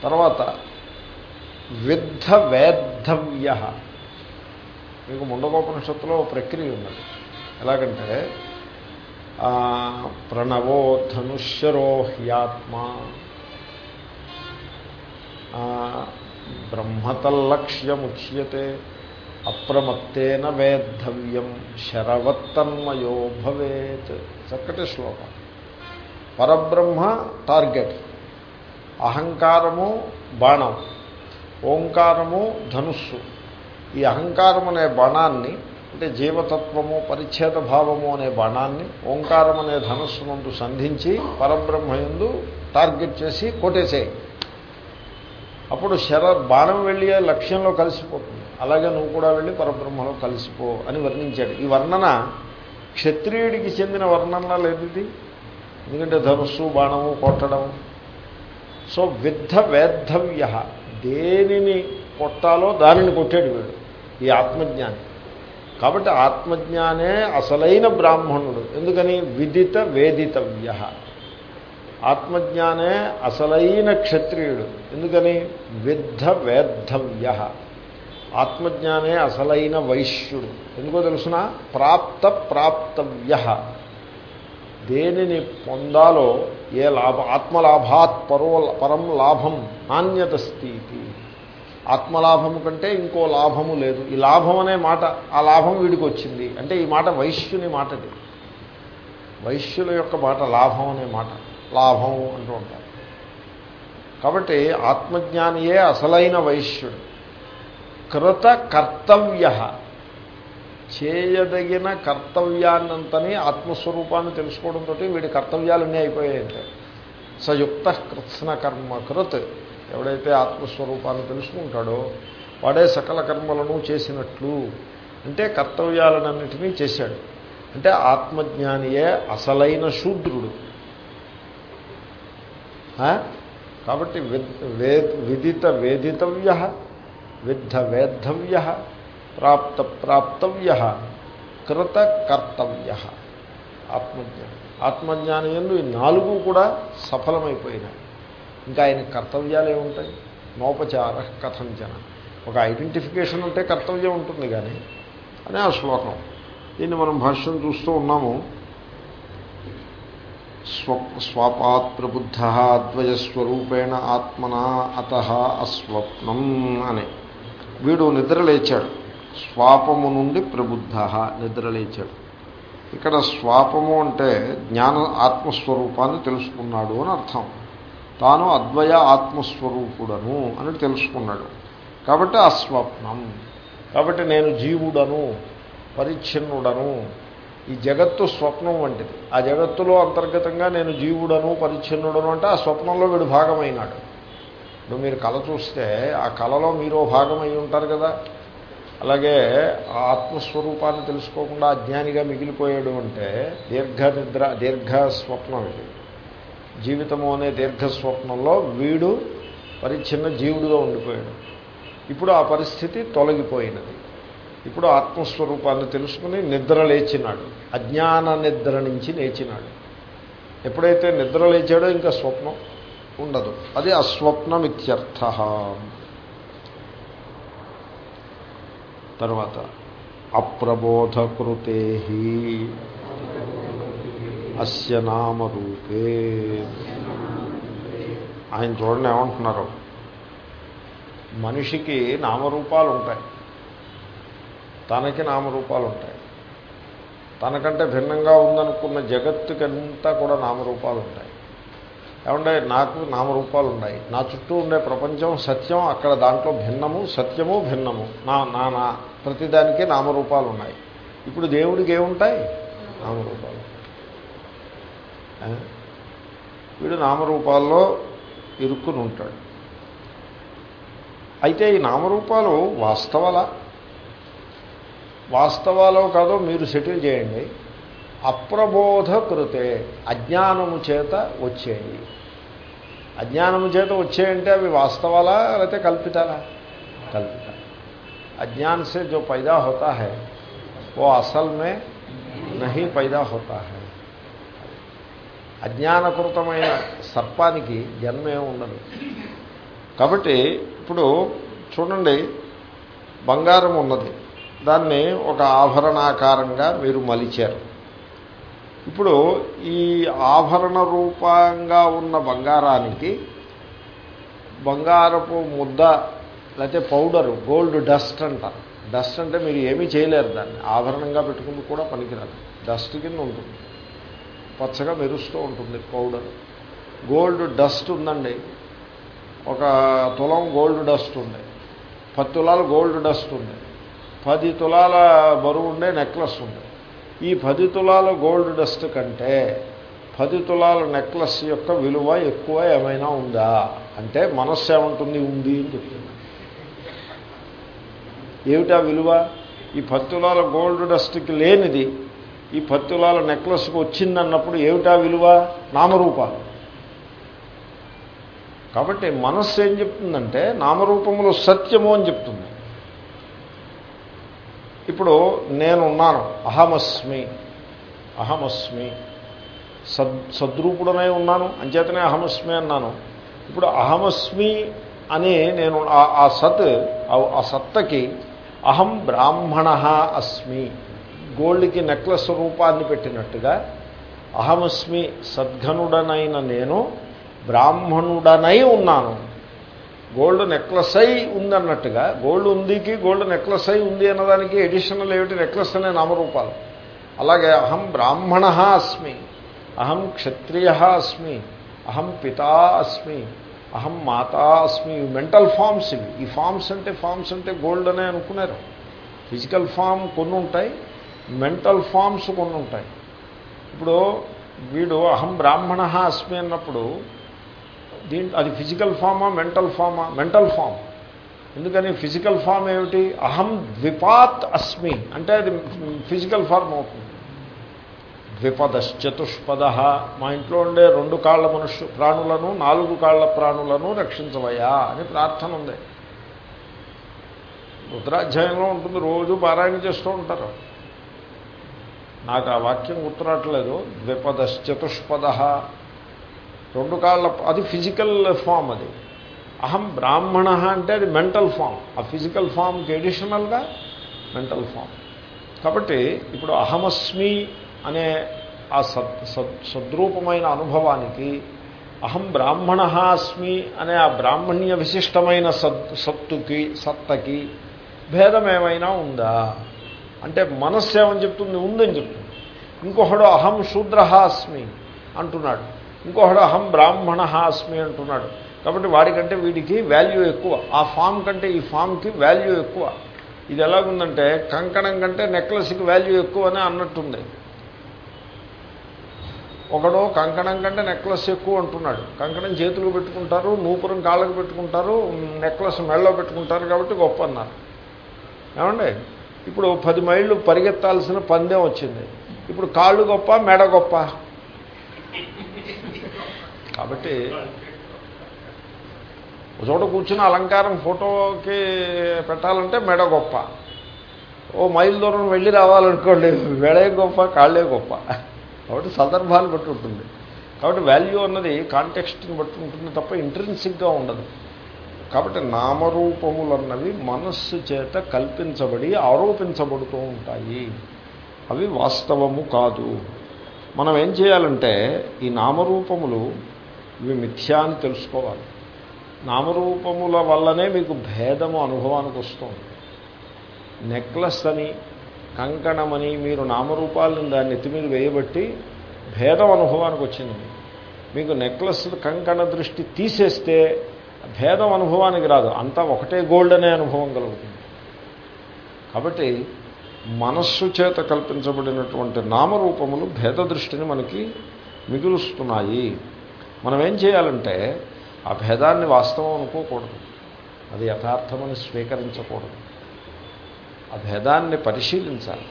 తర్వాత విద్ధ వేద్ధవ్య. మీకు ముండకోపనిషత్తులో ప్రక్రియ ఉన్నది. ఎలాగంటే ప్రణవో ధనుష్యరో హ్యాత్మ. బ్రహ్మతల్లక్ష్యముచ్యతే అప్రమత్తేన వేద్ధవ్యం శరవత్తన్మయో భవేత్. చక్కటి శ్లోకం. పరబ్రహ్మ టార్గెట్. అహంకారము బాణం. ఓంకారము ధనుస్సు. ఈ అహంకారం అనే బాణాన్ని అంటే జీవతత్వము పరిచ్ఛేద భావము అనే బాణాన్ని ఓంకారం అనే ధనుస్సు ముందు సంధించి పరబ్రహ్మయందు టార్గెట్ చేసి కొట్టేసేయి. అప్పుడు శర బాణం వెళ్ళి లక్ష్యంలో కలిసిపోతుంది. అలాగే నువ్వు కూడా వెళ్ళి పరబ్రహ్మలో కలిసిపో అని వర్ణించాడు. ఈ వర్ణన క్షత్రియుడికి చెందిన వర్ణన లేదు ఇది. ఎందుకంటే ధనుస్సు బాణము కొట్టడం. సో విద్ధ వేద్ధవ్య దేనిని కొట్టాలో దానిని కొట్టాడు వీడు. ఈ ఆత్మజ్ఞాని. కాబట్టి ఆత్మజ్ఞానే అసలైన బ్రాహ్మణుడు. ఎందుకని? విదిత వేదితవ్య. ఆత్మజ్ఞానే అసలైన క్షత్రియుడు. ఎందుకని? విద్ధ వేద్ధవ్య. ఆత్మజ్ఞానే అసలైన వైశ్యుడు. ఎందుకో తెలుసిన? ప్రాప్త ప్రాప్తవ్య. దేనిని పొందాలో ఏ లాభ ఆత్మలాభాత్ పరో పరం లాభం నాణ్యత స్థితి ఆత్మలాభము కంటే ఇంకో లాభము లేదు. ఈ లాభం అనే మాట ఆ లాభం వీడికి వచ్చింది. అంటే ఈ మాట వైశ్యుని మాటది. వైశ్యుల యొక్క మాట లాభం అనే మాట. లాభం అంటూ ఉంటారు. కాబట్టి ఆత్మజ్ఞానియే అసలైన వైశ్యుడు. కృత కర్తవ్య. చేయదగిన కర్తవ్యాన్నంతని ఆత్మస్వరూపాన్ని తెలుసుకోవడంతో వీడి కర్తవ్యాలన్నీ అయిపోయాయంటే. సయుక్త కృత్స్న కర్మ కృత్. ఎవడైతే ఆత్మస్వరూపాన్ని తెలుసుకుంటాడో వాడే సకల కర్మలను చేసినట్లు. అంటే కర్తవ్యాలన్నింటినీ చేశాడు. అంటే ఆత్మజ్ఞానియే అసలైన శూద్రుడు. కాబట్టి విదిత వేదితవ్య విద్ధ వేద్ధవ్య ప్రాప్త ప్రాప్తవ్య కృత కర్తవ్య ఆత్మజ్ఞానం. ఆత్మజ్ఞానం ఎందు ఈ నాలుగు కూడా సఫలమైపోయినాయి. ఇంకా ఆయన కర్తవ్యాలు ఏముంటాయి? నోపచార కథంచన. ఒక ఐడెంటిఫికేషన్ ఉంటే కర్తవ్యం ఉంటుంది కానీ అనే ఆ శ్లోకం. దీన్ని మనం భాష్యం చూస్తూ ఉన్నాము. స్వ స్వాపాత్ ప్రబుద్ధ ద్వయస్వరూపేణ ఆత్మన అత అస్వప్నం అని. వీడు నిద్రలేచాడు. స్వాపము నుండి ప్రబుద్ధ నిద్రలేచాడు. ఇక్కడ స్వాపము అంటే జ్ఞాన ఆత్మస్వరూపాన్ని తెలుసుకున్నాడు అని అర్థం. తాను అద్వయ ఆత్మస్వరూపుడను అని తెలుసుకున్నాడు. కాబట్టి అస్వప్నం కాబట్టి నేను జీవుడను పరిచ్ఛిన్నుడను ఈ జగత్తు స్వప్నం వంటిది. ఆ జగత్తులో అంతర్గతంగా నేను జీవుడను పరిచ్ఛిన్నుడను అంటే ఆ స్వప్నంలో వీడు భాగమైనాడు. ఇప్పుడు మీరు కళ చూస్తే ఆ కళలో మీరు భాగమై ఉంటారు కదా. అలాగే ఆ ఆత్మస్వరూపాన్ని తెలుసుకోకుండా అజ్ఞానిగా మిగిలిపోయాడు అంటే దీర్ఘ నిద్ర దీర్ఘ స్వప్నం ఇది. జీవితము అనే దీర్ఘ స్వప్నంలో వీడు పరిచ్ఛిన్న జీవుడుగా ఉండిపోయాడు. ఇప్పుడు ఆ పరిస్థితి తొలగిపోయినది. ఇప్పుడు ఆత్మస్వరూపాన్ని తెలుసుకుని నిద్ర లేచినాడు. అజ్ఞాన నిద్ర నుంచి లేచినాడు. ఎప్పుడైతే నిద్ర లేచాడో ఇంకా స్వప్నం ఉండదు. అది అస్వప్నమిత్యర్థ. తర్వాత అప్రబోధకృతే అస్య నామరూపే. ఆయన చూడండి ఏమంటున్నారు. మనిషికి నామరూపాలు ఉంటాయి. తనకి నామరూపాలు ఉంటాయి తనకంటే భిన్నంగా ఉందనుకున్న జగత్తుకంతా కూడా నామరూపాలు ఉంటాయి ఏమంటే నాకు నామరూపాలు ఉన్నాయి నా చుట్టూ ఉండే ప్రపంచం సత్యం అక్కడ దాంట్లో భిన్నము సత్యము భిన్నము. నా నా నా ప్రతిదానికి నామరూపాలు ఉన్నాయి ఇప్పుడు దేవుడికి ఏముంటాయి? నామరూపాలు వీడు నామరూపాల్లో ఇరుక్కుని ఉంటాడు అయితే ఈ నామరూపాలు వాస్తవాలా వాస్తవాలో కాదో మీరు సెటిల్ చేయండి అప్రబోధ కృతే అజ్ఞానము చేత వచ్చేవి అజ్ఞానము చేత వచ్చేయంటే అవి వాస్తవాలా లేకపోతే కల్పితాలా కల్పిత अज्ञान से जो पैदा होता है वो असल में नहीं पैदा होता है అజ్ఞానకృతమైన సర్పానికి జన్మే ఉండదు. కాబట్టి ఇప్పుడు చూడండి బంగారం ఉన్నది. దాన్ని ఒక ఆభరణాకారంగా మీరు మలిచారు. ఇప్పుడు ఈ ఆభరణ రూపంగా ఉన్న బంగారానికి బంగారపు ముద్ద లేకపోతే పౌడరు గోల్డ్ డస్ట్ అంటారు. డస్ట్ అంటే మీరు ఏమీ చేయలేరు దాన్ని. ఆభరణంగా పెట్టుకుంటూ కూడా పనికిరాదు. డస్ట్ కింద ఉంటుంది. పచ్చగా మెరుస్తూ ఉంటుంది పౌడర్. గోల్డ్ డస్ట్ ఉందండి. ఒక తులం గోల్డ్ డస్ట్ ఉంది. పది తులాల గోల్డ్ డస్ట్ ఉంది. పది తులాల బరువు ఉండే నెక్లెస్ ఉంది. ఈ పది తులాల గోల్డ్ డస్ట్ కంటే పది తులాల నెక్లెస్ యొక్క విలువ ఎక్కువ ఏమైనా ఉందా? అంటే మనస్సు ఏమంటుంది? ఉంది అని చెప్తుంది. ఏమిటా విలువ? ఈ పది తులాల గోల్డ్ డస్ట్కి లేనిది ఈ పత్తులాల తులాల నెక్లెస్కి వచ్చిందన్నప్పుడు ఏమిటా విలువ? నామరూపాలు కాబట్టి మనస్సు ఏం చెప్తుందంటే నామరూపములు సత్యము అని చెప్తుంది. ఇప్పుడు నేనున్నాను అహమస్మి అహమస్మి. సద్ సద్రూపుడనై ఉన్నాను అంచేతనే అహమస్మి అన్నాను. ఇప్పుడు అహమస్మి అని నేను ఆ- ఆ సత్ ఆ- ఆ సత్తకి అహం బ్రాహ్మణ అస్మి. గోల్డ్కి నెక్లెస్ రూపాన్ని పెట్టినట్టుగా అహమస్మి సద్ఘనుడనైన నేను బ్రాహ్మణుడనై ఉన్నాను. గోల్డ్ నెక్లెస్ అయి ఉందన్నట్టుగా గోల్డ్ ఉందికి గోల్డ్ నెక్లెస్ అయి ఉంది అన్నదానికి ఎడిషనల్ ఏమిటి? నెక్లెస్ అనే నామరూపాలు. అలాగే అహం బ్రాహ్మణ అస్మి అహం క్షత్రియ అస్మి అహం పితా అస్మి అహం మాతా అస్మి. మెంటల్ ఫామ్స్ ఇవి. ఈ ఫామ్స్ అంటే ఫామ్స్ అంటే గోల్డ్ అనే అనుకున్నారు ఫిజికల్ ఫామ్ కొన్ని ఉంటాయి మెంటల్ ఫామ్స్ కొన్ని ఉంటాయి. ఇప్పుడు వీడు అహం బ్రాహ్మణ అస్మి అన్నప్పుడు దీంట్ అది ఫిజికల్ ఫామా మెంటల్ ఫామా మెంటల్ ఫామ్ ఎందుకని? ఫిజికల్ ఫామ్ ఏమిటి? అహం ద్విపాత్ అస్మి. అంటే అది ఫిజికల్ ఫామ్ అవుతుంది. ద్విపదశ్చతుష్పద. మా ఇంట్లో ఉండే రెండు కాళ్ళ మనుష్య ప్రాణులను నాలుగు కాళ్ళ ప్రాణులను రక్షించవయ్యా అని ప్రార్థన ఉంది. రుద్రాధ్యాయంలో ఉంటుంది. రోజు పారాయణ చేస్తూ ఉంటారు. నాకు ఆ వాక్యం గుర్తురావట్లేదు. ద్విపదశ్చతుష్పద. రెండు కాళ్ళ అది ఫిజికల్ ఫామ్ అది. అహం బ్రాహ్మణ అంటే అది మెంటల్ ఫామ్. ఆ ఫిజికల్ ఫామ్కి ఎడిషనల్గా మెంటల్ ఫామ్. కాబట్టి ఇప్పుడు అహమస్మి అనే ఆ సద్ సద్ సద్రూపమైన అనుభవానికి అహం బ్రాహ్మణ అస్మి అనే ఆ బ్రాహ్మణ్య విశిష్టమైన సత్ సత్తుకి సత్తకి భేదం ఏమైనా ఉందా? అంటే మనస్సు ఏమని చెప్తుంది ఉందని చెప్తుంది. ఇంకొకడు అహం శూద్ర అస్మి అంటున్నాడు. ఇంకొకడు అహం బ్రాహ్మణ అస్మి అంటున్నాడు. కాబట్టి వాడికంటే వీడికి వాల్యూ ఎక్కువ. ఆ ఫామ్ కంటే ఈ ఫామ్కి వాల్యూ ఎక్కువ. ఇది ఎలాగుందంటే కంకణం కంటే నెక్లెస్కి వాల్యూ ఎక్కువ అని అన్నట్టుంది. ఒకడు కంకణం కంటే నెక్లెస్ ఎక్కువ అంటున్నాడు. కంకణం చేతులు పెట్టుకుంటారు నూపురం కాళ్ళకు పెట్టుకుంటారు నెక్లెస్ మెళ్ళలో పెట్టుకుంటారు కాబట్టి గొప్ప అన్నారు. ఏమండి? ఇప్పుడు పది మైళ్ళు పరిగెత్తాల్సిన పందెం వచ్చింది. ఇప్పుడు కాళ్ళు గొప్ప మెడ గొప్ప. కాబట్టి చోట కూర్చుని అలంకారం ఫోటోకి పెట్టాలంటే మెడ గొప్ప. ఓ మైల్ దూరం వెళ్ళి రావాలనుకోండి మెడే గొప్ప కాళ్ళే గొప్ప. కాబట్టి సందర్భాలు బట్టి ఉంటుంది. కాబట్టి వాల్యూ అన్నది కాంటెక్స్ట్ని బట్టి ఉంటుంది తప్ప ఇంట్రెన్సిక్గా ఉండదు. కాబట్టి నామరూపములన్నవి మనస్సు చేత కల్పించబడి ఆరోపించబడుతూ ఉంటాయి. అవి వాస్తవము కాదు. మనం ఏం చేయాలంటే ఈ నామరూపములు ఇవి మిథ్యా అని తెలుసుకోవాలి. నామరూపముల వల్లనే మీకు భేదము అనుభవానికి వస్తుంది. నెక్లెస్ అని కంకణమని మీరు నామరూపాలను దాన్ని ఎత్తి మీద వేయబట్టి భేదం అనుభవానికి వచ్చింది. మీకు నెక్లెస్ కంకణ దృష్టి తీసేస్తే భేదం అనుభవానికి రాదు. అంతా ఒకటే గోల్డ్ అనే అనుభవం కలుగుతుంది. కాబట్టి మనస్సు చేత కల్పించబడినటువంటి నామరూపములు భేద దృష్టిని మనకి మిగులుస్తున్నాయి. మనం ఏం చేయాలంటే ఆ భేదాన్ని వాస్తవం అనుకోకూడదు. అది యథార్థమని స్వీకరించకూడదు. ఆ భేదాన్ని పరిశీలించాలి.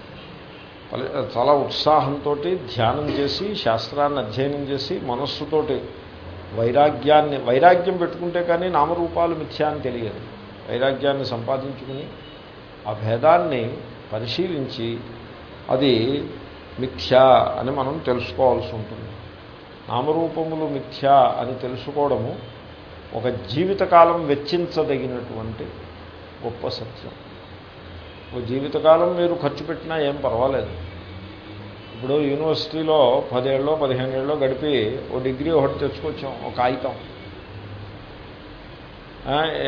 చాలా ఉత్సాహంతో ధ్యానం చేసి శాస్త్రాన్ని అధ్యయనం చేసి మనస్సుతోటి వైరాగ్యాన్ని వైరాగ్యం పెట్టుకుంటే కానీ నామరూపాలు మిథ్యా అని తెలియదు. వైరాగ్యాన్ని సంపాదించుకుని ఆ భేదాన్ని పరిశీలించి అది మిథ్యా అని మనం తెలుసుకోవాల్సి ఉంటుంది. నామరూపములు మిథ్యా అని తెలుసుకోవడము ఒక జీవితకాలం వెచ్చించదగినటువంటి గొప్ప సత్యం. ఓ జీవితకాలం మీరు ఖర్చు పెట్టినా ఏం పర్వాలేదు. ఇప్పుడు యూనివర్సిటీలో పదేళ్ళలో పదిహేనేళ్ళలో గడిపి ఓ డిగ్రీ ఒకటి తెచ్చుకొచ్చాం ఒక కాగితం.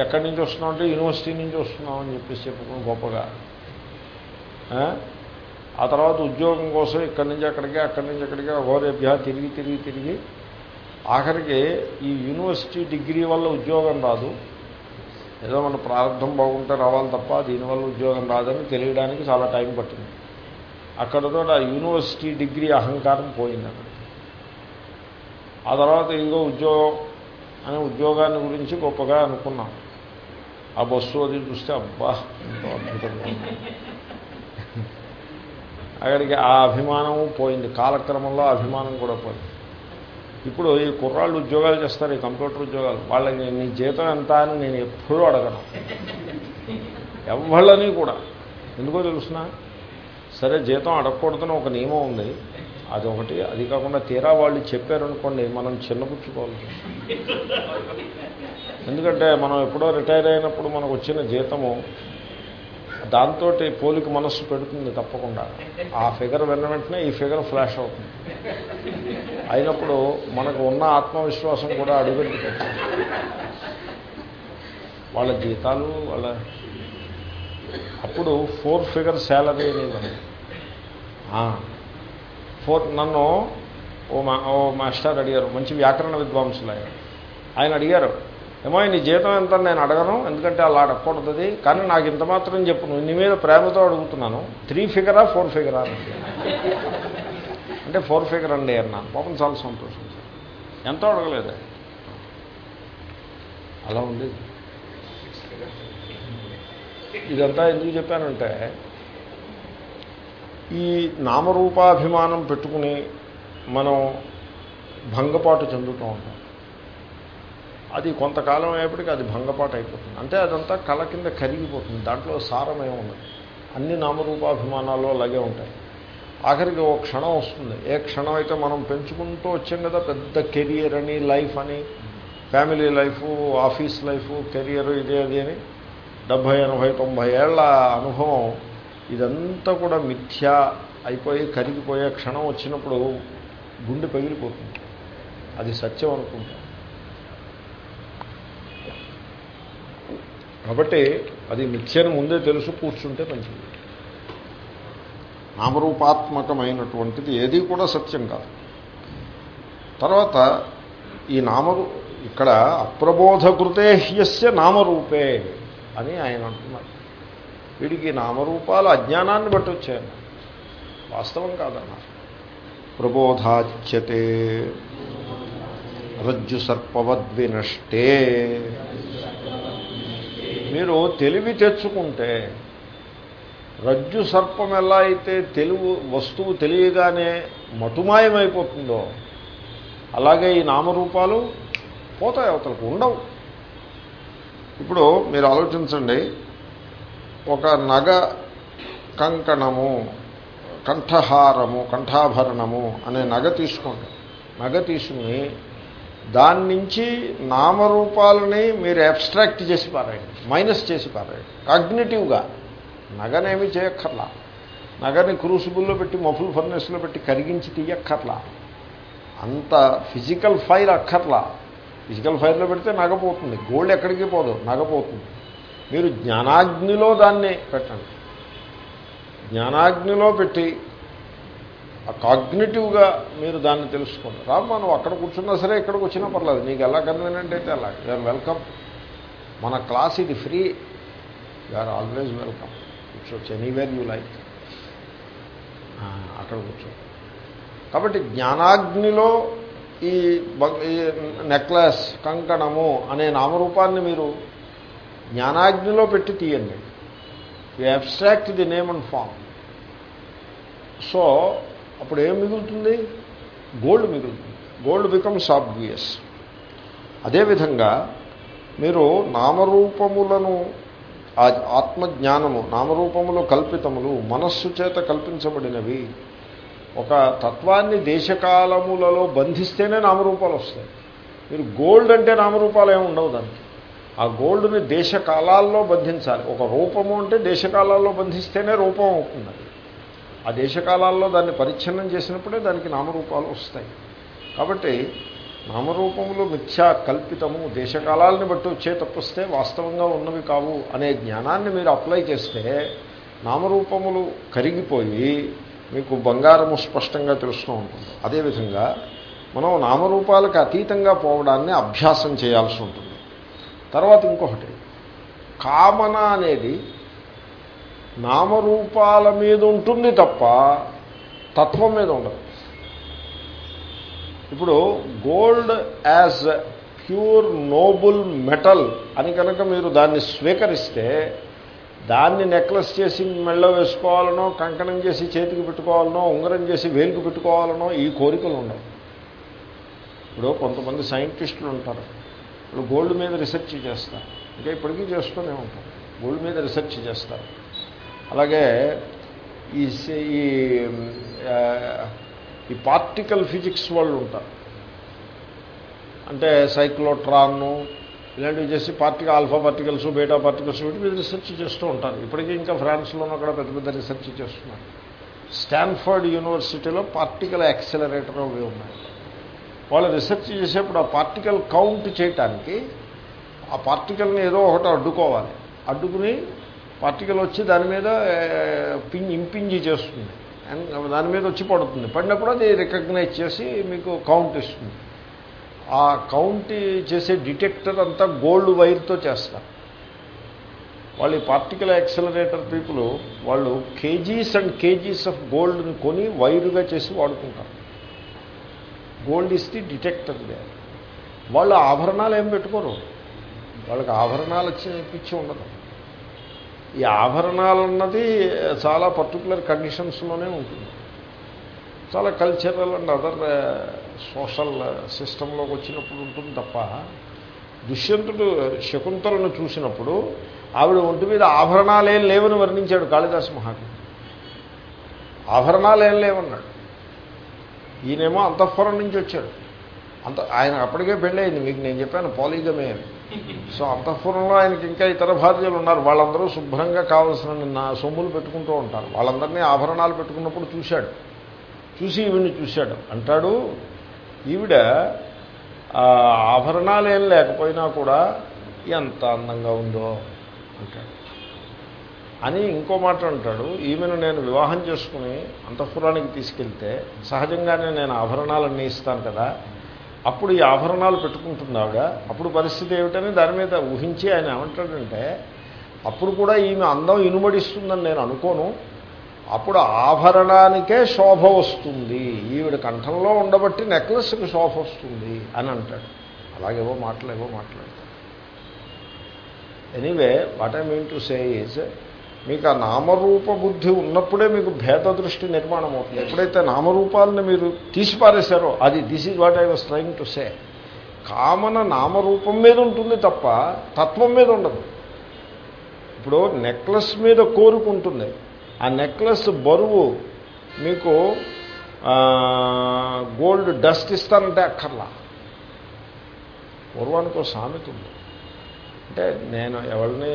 ఎక్కడి నుంచి వస్తున్నాం అంటే యూనివర్సిటీ నుంచి వస్తున్నాం అని చెప్పేసి చెప్పుకుని గొప్పగా. ఆ తర్వాత ఉద్యోగం కోసం ఇక్కడి నుంచి అక్కడికి అక్కడి నుంచి అక్కడికి ఓరేభ్య తిరిగి తిరిగి తిరిగి. ఆఖరికి ఈ యూనివర్సిటీ డిగ్రీ వల్ల ఉద్యోగం రాదు. ఏదో మన ప్రారంభం బాగుంటే రావాలి తప్ప దీనివల్ల ఉద్యోగం రాదని తెలియడానికి చాలా టైం పట్టింది. అక్కడతో ఆ యూనివర్సిటీ డిగ్రీ అహంకారం పోయింది అక్కడ. ఆ తర్వాత ఇదిగో ఉద్యోగం అనే ఉద్యోగాన్ని గురించి గొప్పగా అనుకున్నాం. ఆ బస్సు అది చూస్తే అబ్బా ఎంతో అద్భుతంగా అక్కడికి ఆ అభిమానము పోయింది. కాలక్రమంలో అభిమానం కూడా పోయింది. ఇప్పుడు ఈ కుర్రాళ్ళు ఉద్యోగాలు చేస్తారు ఈ కంప్యూటర్ ఉద్యోగాలు. వాళ్ళకి నీ జీతం ఎంత అని నేను ఎప్పుడూ అడగను. ఎవళ్ళని కూడా. ఎందుకో తెలుసిన? సరే జీతం అడగకూడదని ఒక నియమం ఉంది. అది ఒకటి అది కాకుండా తీరా వాళ్ళు చెప్పారనుకోండి మనం చిన్నపుచ్చుకోవాలి. ఎందుకంటే మనం ఎప్పుడో రిటైర్ అయినప్పుడు మనకు వచ్చిన జీతము దాంతో పోలిక మనస్సు పెడుతుంది తప్పకుండా. ఆ ఫిగర్ విన్న వెంటనే ఈ ఫిగర్ ఫ్లాష్ అవుతుంది. అయినప్పుడు మనకు ఉన్న ఆత్మవిశ్వాసం కూడా అడుగెట్టుకుంటుంది వాళ్ళ జీతాలు వాళ్ళ అప్పుడు ఫోర్ ఫిగర్ శాలరీ అనేది ఫోర్ నన్ను ఓ మా ఓ మాస్టర్ అడిగారు మంచి వ్యాకరణ విద్వాంసులు ఆయన ఆయన అడిగారు ఏమో నీ జీతం ఎంత? నేను అడగను ఎందుకంటే అలా అడగకూడదు కానీ నాకు ఇంత మాత్రం చెప్పు నీ మీద ప్రేమతో అడుగుతున్నాను. త్రీ ఫిగరా ఫోర్ ఫిగరా? అంటే ఫోర్ ఫిగర్ అండి అన్నాను పాపం చాలా సంతోషం. ఎంతో అడగలేదు. అలా ఉంది ఇదంతా ఎందుకు చెప్పానంటే ఈ నామరూపాభిమానం పెట్టుకుని మనం భంగపాటు చెందుతూ ఉంటాం. అది కొంతకాలం అయ్యేప్పటికీ అది భంగపాటు అయిపోతుంది. అంటే అదంతా కళ కింద కరిగిపోతుంది. దాంట్లో సారమే ఉండదు. అన్ని నామరూపాభిమానాలు అలాగే ఉంటాయి. ఆఖరికి ఓ క్షణం వస్తుంది. ఏ క్షణం అయితే మనం పెంచుకుంటూ వచ్చాం కదా పెద్ద కెరియర్ అని లైఫ్ అని family life office life career ఇదే అది అని డెబ్భై ఎనభై తొంభై ఏళ్ళ అనుభవం ఇదంతా కూడా మిథ్య అయిపోయి కరిగిపోయే క్షణం వచ్చినప్పుడు గుండె పగిలిపోతుంది. అది సత్యం అనుకుంటాం. కాబట్టి అది మిథ్యను ముందే తెలుసు కూర్చుంటే మంచిది. నామరూపాత్మకమైనటువంటిది ఏది కూడా సత్యం కాదు. తర్వాత ఈ నామరు ఇక్కడ అప్రబోధకృతే హ్యస్య నామరూపే అని ఆయన అంటున్నారు. వీడికి నామరూపాలు అజ్ఞానాన్ని బట్టి వచ్చాయన్న. వాస్తవం కాదన్నారు ప్రబోధాచ్యతే. రజ్జు సర్పవద్వినష్టే. మీరు తెలివి తెచ్చుకుంటే రజ్జు సర్పం ఎలా అయితే తెలుగు వస్తువు తెలియగానే మటుమాయమైపోతుందో అలాగే ఈ నామరూపాలు పోతాయి అవతలకు ఉండవు. ఇప్పుడు మీరు ఆలోచించండి. ఒక నగ కంకణము కంఠహారము కంఠాభరణము అనే నగ తీసుకోండి. నగ తీసుకుని దాని నుంచి నామరూపాలని మీరు అబ్స్ట్రాక్ట్ చేసి పారాయండి. మైనస్ చేసి పారాయండి. కాగ్నిటివ్గా నగనేమి చేయక్కర్లా. నగని క్రూసిబుల్లో పెట్టి మఫుల్ ఫర్నెస్లో పెట్టి కరిగించి తీయక్కర్లా. అంత ఫిజికల్ ఫైర్ అక్కర్లా. ఫిజికల్ ఫైర్లో పెడితే నగపోతుంది. గోల్డ్ ఎక్కడికి పోదు నగపోతుంది. మీరు జ్ఞానాగ్నిలో దాన్ని పెట్టండి. జ్ఞానాగ్నిలో పెట్టి ఆ మీరు దాన్ని తెలుసుకోండి. రామ్మా నువ్వు అక్కడ కూర్చున్నా సరే ఇక్కడికి వచ్చినా పర్లేదు. నీకు ఎలా కన్వీనియంట్ అయితే అలా. యూఆర్ వెల్కమ్ మన క్లాస్ ఇది ఫ్రీ. యూఆర్ ఆల్వేజ్ వెల్కమ్ కూర్చోవచ్చు ఎనీవేర్ యూ లైక్ అక్కడ కూర్చో. కాబట్టి జ్ఞానాగ్నిలో ఈ నెక్లెస్ కంకణము అనే నామరూపాన్ని మీరు జ్ఞానాగ్నిలో పెట్టి తీయండి. You abstract the name and form so అప్పుడు ఏం మిగులుతుంది? గోల్డ్ మిగులుతుంది. గోల్డ్ బికమ్స్ ఆబ్వియస్ అదేవిధంగా మీరు నామరూపములను ఆత్మజ్ఞానము నామరూపములు కల్పితములు మనస్సు చేత కల్పించబడినవి ఒక తత్వాన్ని దేశకాలములలో బంధిస్తేనే నామరూపాలు వస్తాయి. మీరు గోల్డ్ అంటే నామరూపాలు ఏమి ఉండవు దానికి. ఆ గోల్డ్ని దేశకాలాల్లో బంధించాలి. ఒక రూపము అంటే దేశకాలాల్లో బంధిస్తేనే రూపం అవుతుంది ఆ దేశకాలాల్లో దాన్ని పరిచ్ఛిన్నం చేసినప్పుడే దానికి నామరూపాలు వస్తాయి. కాబట్టి నామరూపములు మిథ్యా కల్పితము దేశకాలాలని బట్టి వచ్చే తప్పిస్తే వాస్తవంగా ఉన్నవి కావు అనే జ్ఞానాన్ని మీరు అప్లై చేస్తే నామరూపములు కరిగిపోయి మీకు బంగారము స్పష్టంగా తెలుస్తూ ఉంటుంది. అదేవిధంగా మనం నామరూపాలకు అతీతంగా పోవడాన్ని అభ్యాసం చేయాల్సి ఉంటుంది. తర్వాత ఇంకొకటి కామన అనేది నామరూపాల మీద ఉంటుంది తప్ప తత్వం మీద ఉండదు. ఇప్పుడు gold as pure noble metal అని కనుక మీరు దాన్ని స్వీకరిస్తే దాన్ని నెక్లెస్ చేసి మెళ్ళ వేసుకోవాలనో కంకణం చేసి చేతికి పెట్టుకోవాలనో ఉంగరం చేసి వేలుకు పెట్టుకోవాలనో ఈ కోరికలు ఉండవు. ఇప్పుడు కొంతమంది సైంటిస్టులు ఉంటారు. ఇప్పుడు గోల్డ్ మీద రీసెర్చ్ చేస్తారు. ఇంకా ఇప్పటికీ చేస్తూనే ఉంటారు. గోల్డ్ మీద రీసెర్చ్ చేస్తారు. అలాగే ఈ ఈ పార్టికల్ ఫిజిక్స్ వాళ్ళు ఉంటారు. అంటే సైక్లోట్రాన్ను ఇలాంటివి చేసి particle alpha particles beta particles వీటి మీద రీసెర్చ్ చేస్తూ ఉంటారు. ఇప్పటికీ ఇంకా ఫ్రాన్స్లోనూ అక్కడ పెద్ద పెద్ద రీసెర్చ్ చేస్తున్నారు. స్టాన్ఫర్డ్ యూనివర్సిటీలో పార్టికల్ యాక్సిలరేటర్ అవి ఉన్నాయి. వాళ్ళు రీసెర్చ్ చేసేప్పుడు ఆ పార్టికల్ కౌంట్ చేయటానికి ఆ పార్టికల్ని ఏదో ఒకటి అడ్డుకోవాలి. అడ్డుకుని పార్టికల్ వచ్చి దాని మీద పింజ్ ఇంపింజి చేస్తుంది. దాని మీద వచ్చి పడుతుంది. పడినప్పుడు అది రికగ్నైజ్ చేసి మీకు కౌంట్ ఇస్తుంది. ఆ కౌంట్ చేసే డిటెక్టర్ అంతా గోల్డ్ వైర్తో చేస్తారు. వాళ్ళు ఈ పార్టికల్ యాక్సిలరేటర్ పీపుల్ వాళ్ళు కేజీస్ అండ్ కేజీస్ ఆఫ్ గోల్డ్ని కొని వైరుగా చేసి వాడుకుంటారు. Gold is the detector they. వాళ్ళు ఆభరణాలు ఏం పెట్టుకోరు. వాళ్ళకి ఆభరణాలు వచ్చి పిచ్చి ఉండదు. ఈ ఆభరణాలు అన్నది చాలా పర్టికులర్ కండిషన్స్లోనే ఉంటుంది. చాలా కల్చరల్ అండ్ అదర్ సోషల్ సిస్టంలోకి వచ్చినప్పుడు ఉంటుంది తప్ప దుష్యంతుడు శకుంతలను చూసినప్పుడు ఆవిడ ఒంటి మీద ఆభరణాలు ఏం లేవని వర్ణించాడు కాళిదాసు మహాకవి. ఆభరణాలు ఏం లేవన్నాడు. ఈయనేమో అంతఃపురం నుంచి వచ్చాడు. అంత ఆయన అప్పటికే పెళ్ళయింది మీకు నేను చెప్పాను పాలిగమే సో అంతఃపురంలో ఆయనకి ఇంకా ఇతర భార్యలు ఉన్నారు. వాళ్ళందరూ శుభ్రంగా కావాల్సిన సొమ్ములు పెట్టుకుంటూ ఉంటారు. వాళ్ళందరినీ ఆభరణాలు పెట్టుకున్నప్పుడు చూశాడు. చూసి ఈవిని చూశాడు. అంటాడు ఈవిడ ఆభరణాలు ఏం లేకపోయినా కూడా ఎంత అందంగా ఉందో అంటాడు. అని ఇంకో మాట అంటాడు ఈమెను నేను వివాహం చేసుకుని అంతఃపురానికి తీసుకెళ్తే సహజంగానే నేను ఆభరణాలన్నీ ఇస్తాను కదా అప్పుడు ఈ ఆభరణాలు పెట్టుకుంటుంది ఆవిడ అప్పుడు పరిస్థితి ఏమిటని దాని మీద ఊహించి ఆయన ఏమంటాడంటే అప్పుడు కూడా ఈమె అందం ఇనుమడిస్తుందని నేను అనుకోను అప్పుడు ఆభరణానికే శోభ వస్తుంది. ఈవిడ కంఠంలో ఉండబట్టి నెక్లెస్కి శోభ వస్తుంది అని అంటాడు. అలాగేవో మాటలేవో మాట్లాడతాడు. Anyway what I mean to say is మీకు ఆ నామరూప బుద్ధి ఉన్నప్పుడే మీకు భేద దృష్టి నిర్మాణం అవుతుంది. ఎప్పుడైతే నామరూపాలను మీరు తీసిపారేశారో అది this is what I was trying to say కామన నామరూపం మీద ఉంటుంది తప్ప తత్వం మీద ఉండదు. ఇప్పుడు నెక్లెస్ మీద కోరుకుంటుంది. ఆ నెక్లెస్ బరువు మీకు గోల్డ్ డస్ట్ ఇస్తానంటే అక్కర్లా పూర్వానికి ఒక సామెత ఉంది. అంటే నేను ఎవరిని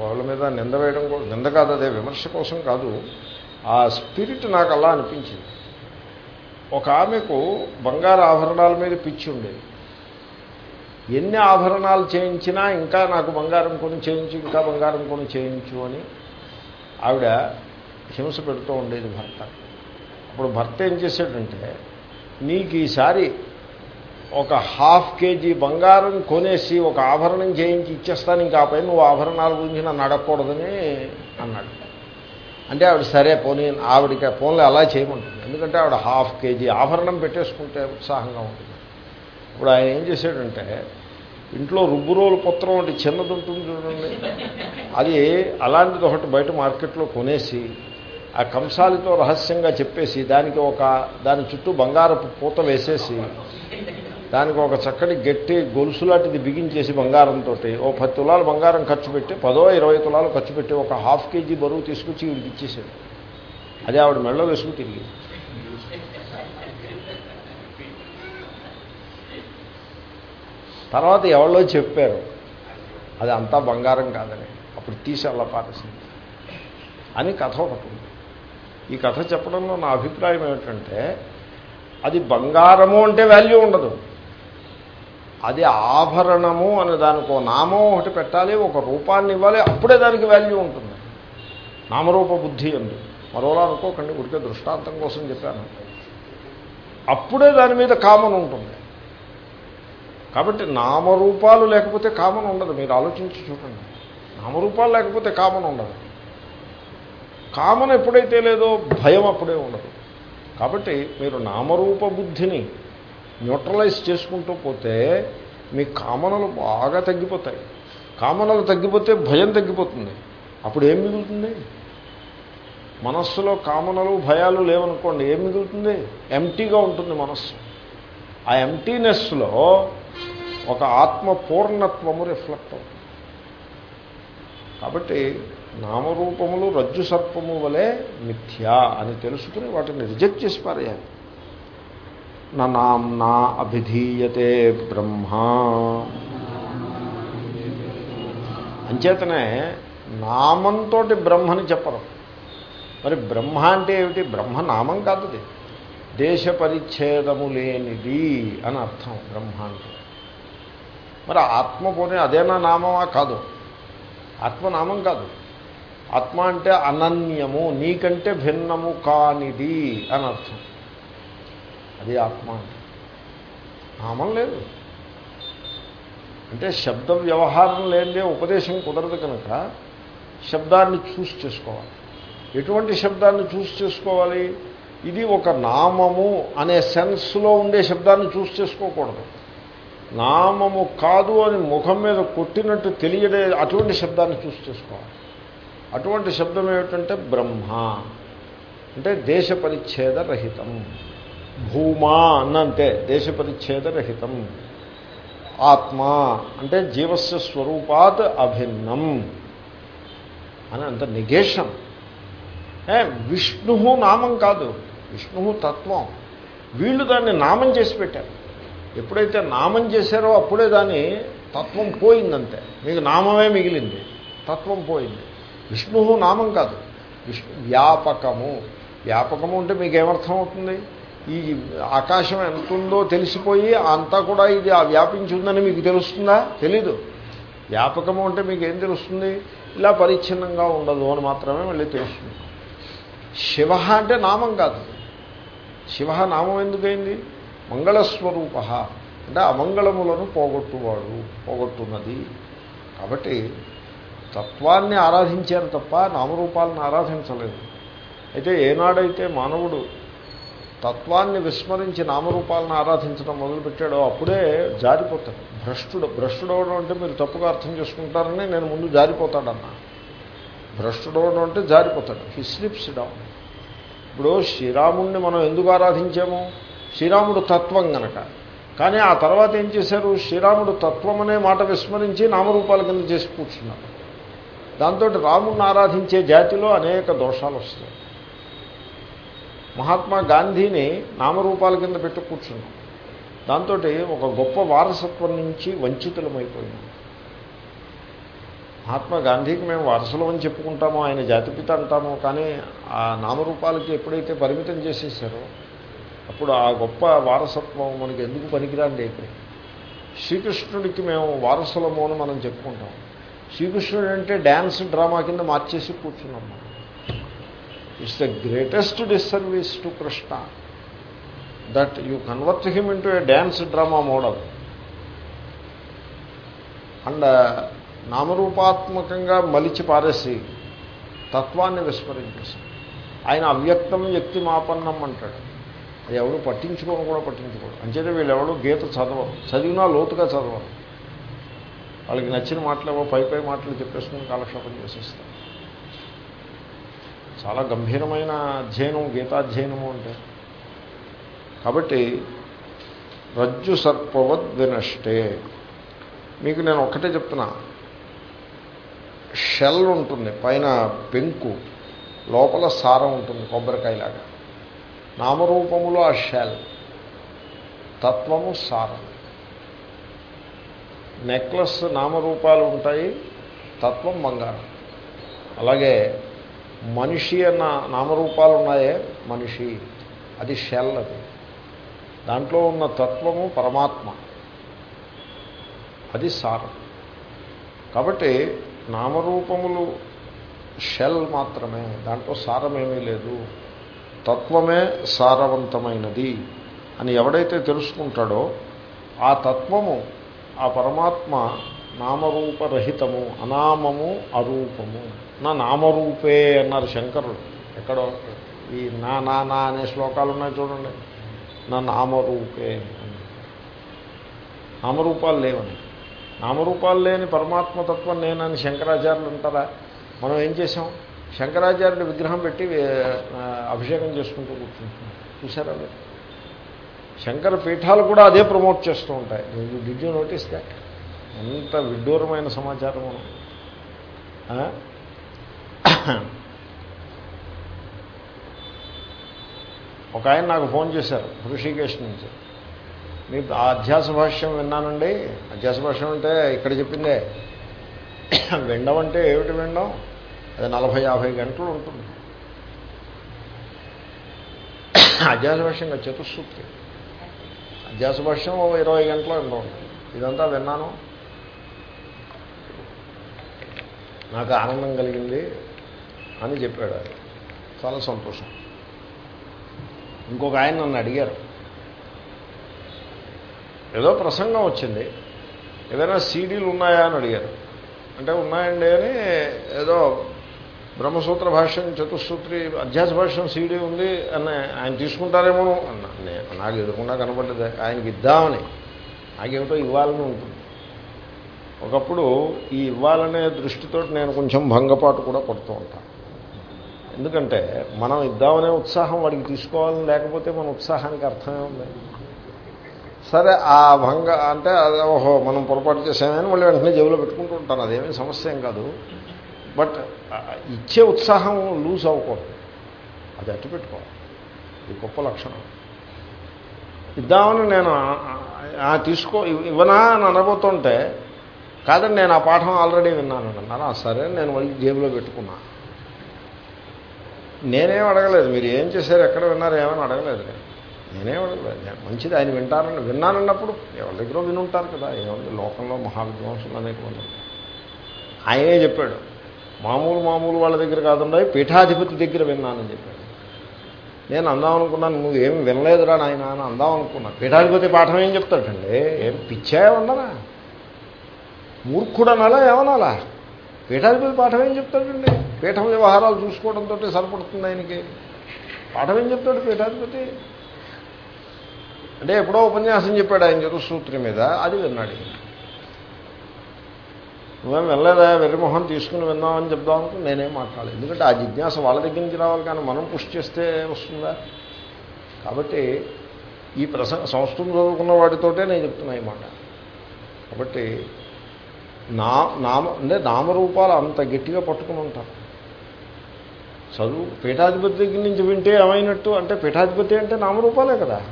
వాళ్ళ మీద నింద వేయడం కూడా నింద కాదు అదే విమర్శ కోసం కాదు ఆ స్పిరిట్ నాకు అలా అనిపించింది. ఒక ఆమెకు బంగారు ఆభరణాల మీద పిచ్చి ఉండేది. ఎన్ని ఆభరణాలు చేయించినా ఇంకా నాకు బంగారం కొని చేయించు ఇంకా బంగారం కొని చేయించు అని ఆవిడ హింస పెడుతూ ఉండేది భర్త. అప్పుడు భర్త ఏం చేశాడంటే నీకు ఈసారి ఒక హాఫ్ కేజీ బంగారం కొనేసి ఒక ఆభరణం చేయించి ఇచ్చేస్తాను ఇంకా పైన నువ్వు ఆభరణాల గురించి నన్ను అడగకూడదని అన్నాడు. అంటే ఆవిడ సరే పోనీ ఆవిడకి ఫోన్లో అలా చేయమంటుంది. ఎందుకంటే ఆవిడ హాఫ్ కేజీ ఆభరణం పెట్టేసుకుంటే ఉత్సాహంగా ఉంటుంది. ఇప్పుడు ఆయన ఏం చేశాడంటే ఇంట్లో రుబ్బురోలు పత్రం అంటే చిన్నది ఉంటుంది చూడండి. అది అలాంటిది ఒకటి బయట మార్కెట్లో కొనేసి ఆ కంసాలతో రహస్యంగా చెప్పేసి దానికి ఒక దాని చుట్టూ బంగారపు పూత వేసేసి దానికి ఒక చక్కటి గట్టి గొలుసు లాంటిది బిగించేసి బంగారంతో ఓ పది తులాలు బంగారం ఖర్చు పెట్టి పదో ఇరవై తులాలు ఖర్చు పెట్టి ఒక హాఫ్ కేజీ బరువు తీసుకొచ్చి వీడికి ఇచ్చేసాడు అదే ఆవిడ మెళ్ళ వేసుకు తిరిగి తర్వాత ఎవరో చెప్పారు అది అంతా బంగారం కాదని. అప్పుడు తీసి అలా పారేసింది. అని కథ ఒకటి ఉంది. ఈ కథ చెప్పడంలో నా అభిప్రాయం ఏమిటంటే అది బంగారము అంటే వాల్యూ ఉండదు. అది ఆభరణము అనే దానికి ఒక నామం ఒకటి పెట్టాలి ఒక రూపాన్ని ఇవ్వాలి అప్పుడే దానికి వాల్యూ ఉంటుంది. నామరూప బుద్ధి అండి. మరోలా అనుకోకండి ఉడికే దృష్టాంతం కోసం చెప్పాను. అప్పుడే దాని మీద కామన్ ఉంటుంది. కాబట్టి నామరూపాలు లేకపోతే కామన్ ఉండదు. మీరు ఆలోచించి చూడండి. నామరూపాలు లేకపోతే కామన్ ఉండదు. కామన్ ఎప్పుడైతే లేదో భయం అప్పుడే ఉండదు. కాబట్టి మీరు నామరూప బుద్ధిని న్యూట్రలైజ్ చేసుకుంటూ పోతే మీ కామనలు బాగా తగ్గిపోతాయి. కామనలు తగ్గిపోతే భయం తగ్గిపోతుంది. అప్పుడు ఏం మిగులుతుంది? మనస్సులో కామనలు భయాలు లేవనుకోండి ఏం మిగులుతుంది? ఎంటీగా ఉంటుంది మనస్సు. ఆ ఎంటీనెస్లో ఒక ఆత్మ పూర్ణత్వము రిఫ్లెక్ట్ అవుతుంది. కాబట్టి నామరూపములు రజ్జు సర్పము వలె మిథ్యా అని తెలుసుకుని వాటిని రిజెక్ట్ చేసి పారేయాలి. నా నామ్నా అభిధీయతే బ్రహ్మ. అంచేతనే నామంతో బ్రహ్మని చెప్పరు. మరి బ్రహ్మ అంటే ఏమిటి? బ్రహ్మ నామం కాదు దేశ పరిచ్ఛేదము లేనిది అని అర్థం. బ్రహ్మ అంటే. మరి ఆత్మ పోనీ అదేనా నామమా? కాదు. ఆత్మ నామం కాదు. ఆత్మ అంటే అనన్యము నీకంటే భిన్నము కానిది అని అర్థం. అది ఆత్మ అంటే. నామం లేదు. అంటే శబ్ద వ్యవహారం లేనిదే ఉపదేశం కుదరదు కనుక శబ్దాన్ని చూస్ చేసుకోవాలి. ఎటువంటి శబ్దాన్ని చూస్ చేసుకోవాలి? ఇది ఒక నామము అనే సెన్స్లో ఉండే శబ్దాన్ని చూస్ చేసుకోకూడదు. నామము కాదు అని ముఖం మీద కొట్టినట్టు తెలియడే అటువంటి శబ్దాన్ని చూసి చేసుకోవాలి. అటువంటి శబ్దం ఏమిటంటే బ్రహ్మ. అంటే దేశ పరిచ్ఛేద రహితం. భూమా అన్నంతే దేశ పరిచ్ఛేద రహితం. ఆత్మ అంటే జీవస్య స్వరూపాత్ అభిన్నం అని అంత నిగేషన్. విష్ణు నామం కాదు విష్ణు తత్వం. వీళ్ళు దాన్ని నామం చేసి పెట్టారు. ఎప్పుడైతే నామం చేశారో అప్పుడే దాని తత్వం పోయిందంతే. మీకు నామమే మిగిలింది. తత్వం పోయింది. విష్ణు నామం కాదు. విష్ణు వ్యాపకము. వ్యాపకము అంటే మీకు అవుతుంది ఈ ఆకాశం ఎంత ఉందో తెలిసిపోయి అంతా కూడా ఇది ఆ వ్యాపించి ఉందని మీకు తెలుస్తుందా? తెలీదు. వ్యాపకము అంటే మీకు ఏం తెలుస్తుంది? ఇలా పరిచ్ఛిన్నంగా ఉండదు అని మాత్రమే మళ్ళీ తెలుస్తుంది. శివ అంటే నామం కాదు. శివ నామం ఎందుకైంది? మంగళస్వరూప. అంటే అమంగళములను పోగొట్టువాడు పోగొట్టున్నది. కాబట్టి తత్వాన్ని ఆరాధించారు తప్ప నామరూపాలను ఆరాధించలేదు. అయితే ఏనాడైతే మానవుడు తత్వాన్ని విస్మరించి నామరూపాలను ఆరాధించడం మొదలుపెట్టాడో అప్పుడే జారిపోతాడు. భ్రష్టుడు భ్రష్టుడవడం అంటే మీరు తప్పుగా అర్థం చేసుకుంటారని నేను ముందు జారిపోతాడన్నా. భ్రష్టుడవడం అంటే జారిపోతాడు. హీ స్లిప్స్ డౌన్ ఇప్పుడు శ్రీరాముణ్ణి మనం ఎందుకు ఆరాధించాము? శ్రీరాముడు తత్వం గనక. కానీ ఆ తర్వాత ఏం చేశారు? శ్రీరాముడు తత్వం అనే మాట విస్మరించి నామరూపాల కింద చేసి కూర్చున్నారు. దాంతో రాముడిని ఆరాధించే జాతిలో అనేక దోషాలు వస్తాయి. మహాత్మా గాంధీని నామరూపాల కింద పెట్టు కూర్చున్నాం. దాంతో ఒక గొప్ప వారసత్వం నుంచి వంచితులమైపోయినాం. మహాత్మా గాంధీకి మేము వారసులం అని చెప్పుకుంటామో ఆయన జాతిపిత అంటామో కానీ ఆ నామరూపాలకి ఎప్పుడైతే పరిమితం చేసేసారో అప్పుడు ఆ గొప్ప వారసత్వం మనకి ఎందుకు పనికిరాండి అయిపోయి శ్రీకృష్ణుడికి మేము వారసులము అని మనం చెప్పుకుంటాం. శ్రీకృష్ణుడు అంటే డ్యాన్స్ డ్రామా కింద మార్చేసి కూర్చున్నాం మనం. It's the greatest disservice to Krishna that you convert him into a dance drama model and నామరూపాత్మకంగా మలిచి పారేసి తత్వాన్ని విస్మరించేసి. ఆయన అవ్యక్తం వ్యక్తి మాపన్నం అంటాడు. అది ఎవడు పట్టించుకోను కూడా పట్టించుకోడు. అంచేతే వీళ్ళు ఎవడు గీత చదవరు. చదివినా లోతుగా చదవరు. వాళ్ళకి నచ్చిన మాటలు ఏవో పై పై మాటలు చెప్పేసుకుని కాలక్షేపం చేసేస్తారు. చాలా గంభీరమైన అధ్యయనం గీతాధ్యయనము అంటే. కాబట్టి రజ్జు సర్పవద్ వినష్టే. మీకు నేను ఒక్కటే చెప్తున్నా. షెల్ ఉంటుంది పైన పెంకు లోపల సారం ఉంటుంది కొబ్బరికాయలాగా. నామరూపములు ఆ షెల్. తత్వము సారం. నెక్లెస్ నామరూపాలు ఉంటాయి తత్వం బంగారం. అలాగే మనిషి అన్న నామరూపాలు ఉన్నాయే మనిషి. అది షెల్ అది. దాంట్లో ఉన్న తత్వము పరమాత్మ. అది సారం. కాబట్టి నామరూపములు షెల్ మాత్రమే దాంట్లో సారమేమీ లేదు. తత్వమే సారవంతమైనది అని ఎవడైతే తెలుసుకుంటాడో ఆ తత్వము ఆ పరమాత్మ నామరూపరహితము అనామము అరూపము. నా నామరూపే అన్నారు శంకరుడు. ఎక్కడో ఈ నా నా నా అనే శ్లోకాలు ఉన్నాయి చూడండి. నా నామరూపే అని. నామరూపాలు లేవని. నామరూపాలు లేని పరమాత్మతత్వం నేనని శంకరాచార్యులు అంటారా? మనం ఏం చేసాం శంకరాచార్యుడు విగ్రహం పెట్టి అభిషేకం చేసుకుంటూ కూర్చుంటున్నాడు చూసారా మీరు? శంకర పీఠాలు కూడా అదే ప్రమోట్ చేస్తూ ఉంటాయి. డిడ్ యూ నోటీస్ దాట్ ఎంత విడ్డూరమైన సమాచారం ఒక ఆయన నాకు ఫోన్ చేశారు హృషికేశ్ నుంచి. మీ అధ్యాస భాష్యం విన్నానండి. అధ్యాస భాష్యం అంటే ఇక్కడ చెప్పిందే. *coughs* వినడం అంటే ఏమిటి వినడం అది నలభై యాభై గంటలు ఉంటుంది. అధ్యాస భాష్యం అధ్యాసభాష్యం అధ్యాస ఓ ఇరవై గంటలు ఎంతో ఇదంతా విన్నాను. నాకు ఆనందం కలిగింది అని చెప్పాడు ఆయన. చాలా సంతోషం. ఇంకొక ఆయన నన్ను అడిగారు. ఏదో ప్రసంగం వచ్చింది. ఏదైనా సీడీలు ఉన్నాయా అని అడిగారు. అంటే ఉన్నాయండి అని ఏదో బ్రహ్మసూత్ర భాష్యం చతుస్సూత్రి అధ్యాస భాష్యం సీడీ ఉంది అని ఆయన తీసుకుంటారేమో అన్నా నాకు ఎదురకుండా కనపడ్డది. ఆయనకి ఇద్దామని. నాకేమిటో ఇవ్వాలని ఉంటుంది. ఒకప్పుడు ఈ ఇవ్వాలనే దృష్టితో నేను కొంచెం భంగపాటు కూడా పడుతూ ఉంటాను ఎందుకంటే మనం ఇద్దామనే ఉత్సాహం వాడికి తీసుకోవాలని లేకపోతే మన ఉత్సాహానికి అర్థమే ఉంది. సరే ఆ భంగ అంటే ఓహో మనం పొరపాటు చేసామని మళ్ళీ వెంటనే జేబులో పెట్టుకుంటూ ఉంటాను. అదేమీ సమస్య ఏం కాదు. బట్ ఇచ్చే ఉత్సాహం లూజ్ అవ్వకూడదు. అది అట్టు పెట్టుకోవాలి ఇది గొప్ప లక్షణం. ఇద్దామని నేను తీసుకో ఇవ్వనా అని అనబోతుంటే కాదండి నేను ఆ పాఠం ఆల్రెడీ విన్నాను అన్నారు? సరే నేను మళ్ళీ జేబులో పెట్టుకున్నా. నేనేం అడగలేదు మీరు ఏం చేశారు ఎక్కడ విన్నారు ఏమని అడగలేదు. నేనేం అడగలేదు. మంచిది ఆయన వింటారని విన్నానన్నప్పుడు ఎవరి దగ్గర వినుంటారు కదా ఏముంది లోకంలో మహావిద్వాంసులు అనేక మంది ఆయనే చెప్పాడు. మామూలు మామూలు వాళ్ళ దగ్గర కాకుండా పీఠాధిపతి దగ్గర విన్నానని చెప్పాడు. నేను అందాం అనుకున్నాను నువ్వు ఏం వినలేదురా నాయన అని అందాం అనుకున్నా. పీఠాధిపతి పాఠం ఏం చెప్తాడండి ఏం పిచ్చా ఉండనా మూర్ఖుడు అనాలా ఏమనాలా? పీఠాధిపతి పాఠం ఏం చెప్తాడండి? పీఠం వ్యవహారాలు చూసుకోవడంతో సరిపడుతుంది ఆయనకి. పాఠం ఏం చెప్తాడు పీఠాధిపతి? అంటే ఎప్పుడో ఉపన్యాసం చెప్పాడు ఆయన చతుసూత్రి మీద అది విన్నాడు. నువ్వేం వెళ్ళలేదా? వెర్రిమొహం తీసుకుని విన్నామని చెప్దాం అనుకుని నేనేం మాట్లాడలేదు. ఎందుకంటే ఆ జిజ్ఞాస వాళ్ళ దగ్గర నుంచి రావాలి కానీ మనం పుష్ చేస్తే వస్తుందా? కాబట్టి ఈ ప్రసంగ సంస్కృతం చదువుకున్న వాటితోటే నేను చెప్తున్నా ఈ మాట. కాబట్టి నా నామ అంటే నామరూపాలు అంత గట్టిగా పట్టుకుని ఉంటారు. చదువు పీఠాధిపతి దగ్గర నుంచి వింటే ఏమైనట్టు? అంటే పీఠాధిపతి అంటే నామరూపాలే కదా.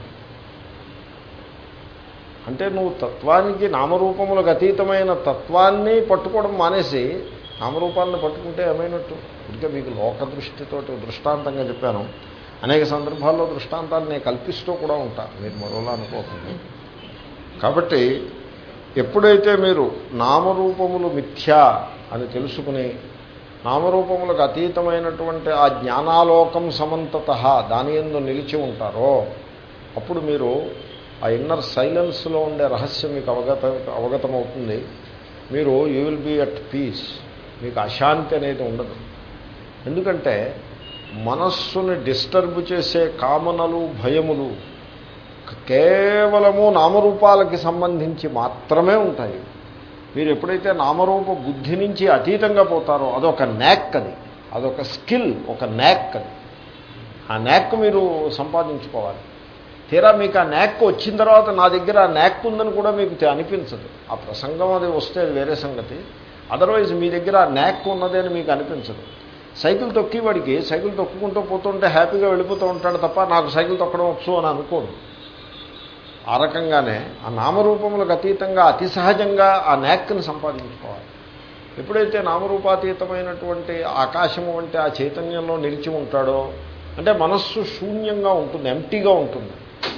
అంటే నువ్వు తత్వానికి నామరూపములకు అతీతమైన తత్వాన్ని పట్టుకోవడం మానేసి నామరూపాలను పట్టుకుంటే ఏమైనట్టు? ఇంకా మీకు లోక దృష్టితోటి దృష్టాంతంగా చెప్పాను. అనేక సందర్భాల్లో దృష్టాంతాలు నేను కల్పిస్తూ కూడా ఉంటాను మీరు మరోలా అనుకోకండి. కాబట్టి ఎప్పుడైతే మీరు నామరూపములు మిథ్యా అని తెలుసుకుని నామరూపములకు అతీతమైనటువంటి ఆ జ్ఞానాలోకం సమంతత దాని ఎందు నిలిచి ఉంటారో అప్పుడు మీరు ఆ ఇన్నర్ సైలెన్స్లో ఉండే రహస్యం మీకు అవగత అవగతమవుతుంది. మీరు you will be at peace. మీకు అశాంతి అనేది ఉండదు. ఎందుకంటే మనస్సుని డిస్టర్బ్ చేసే కామనలు భయములు కేవలము నామరూపాలకి సంబంధించి మాత్రమే ఉంటాయి. మీరు ఎప్పుడైతే నామరూప బుద్ధి నుంచి అతీతంగా పోతారో అదొక న్యాక్ అది. అదొక స్కిల్ ఒక న్యాక్ అది. ఆ నాక్ మీరు సంపాదించుకోవాలి. తీరా మీకు ఆ నాక్ వచ్చిన తర్వాత నా దగ్గర ఆ నాక్ ఉందని కూడా మీకు అనిపించదు. ఆ ప్రసంగం అది వస్తే వేరే సంగతి. అదర్వైజ్ మీ దగ్గర ఆ నాక్ ఉన్నది అని మీకు అనిపించదు. సైకిల్ తొక్కేవాడికి సైకిల్ తొక్కుకుంటూ పోతుంటే హ్యాపీగా వెళ్ళిపోతూ ఉంటాడు తప్ప నాకు సైకిల్ తొక్కడం వచ్చు అని అనుకోడు ఆ రకంగానే ఆ నామరూపములకు అతీతంగా అతి సహజంగా ఆ నాక్ని సంపాదించుకోవాలి. ఎప్పుడైతే నామరూపాతీతమైనటువంటి ఆకాశము వంటి ఆ చైతన్యంలో నిలిచి ఉంటాడో అంటే మనస్సు శూన్యంగా ఉంటుంది ఎంటీగా ఉంటుంది.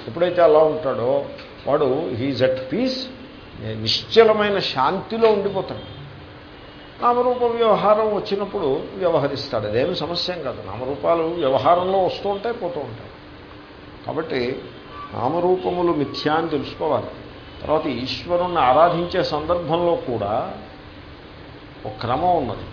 ఎప్పుడైతే అలా ఉంటాడో వాడు హీజ్ అట్ పీస్ నిశ్చలమైన శాంతిలో ఉండిపోతాడు. నామరూప వ్యవహారం వచ్చినప్పుడు వ్యవహరిస్తాడు. అదేమి సమస్యం కాదు. నామరూపాలు వ్యవహారంలో వస్తూ ఉంటాయి పోతూ ఉంటాయి. కాబట్టి నామరూపములు మిథ్యా అని తెలుసుకోవాలి. తర్వాత ఈశ్వరుణ్ణి ఆరాధించే సందర్భంలో కూడా ఒక క్రమం ఉన్నది.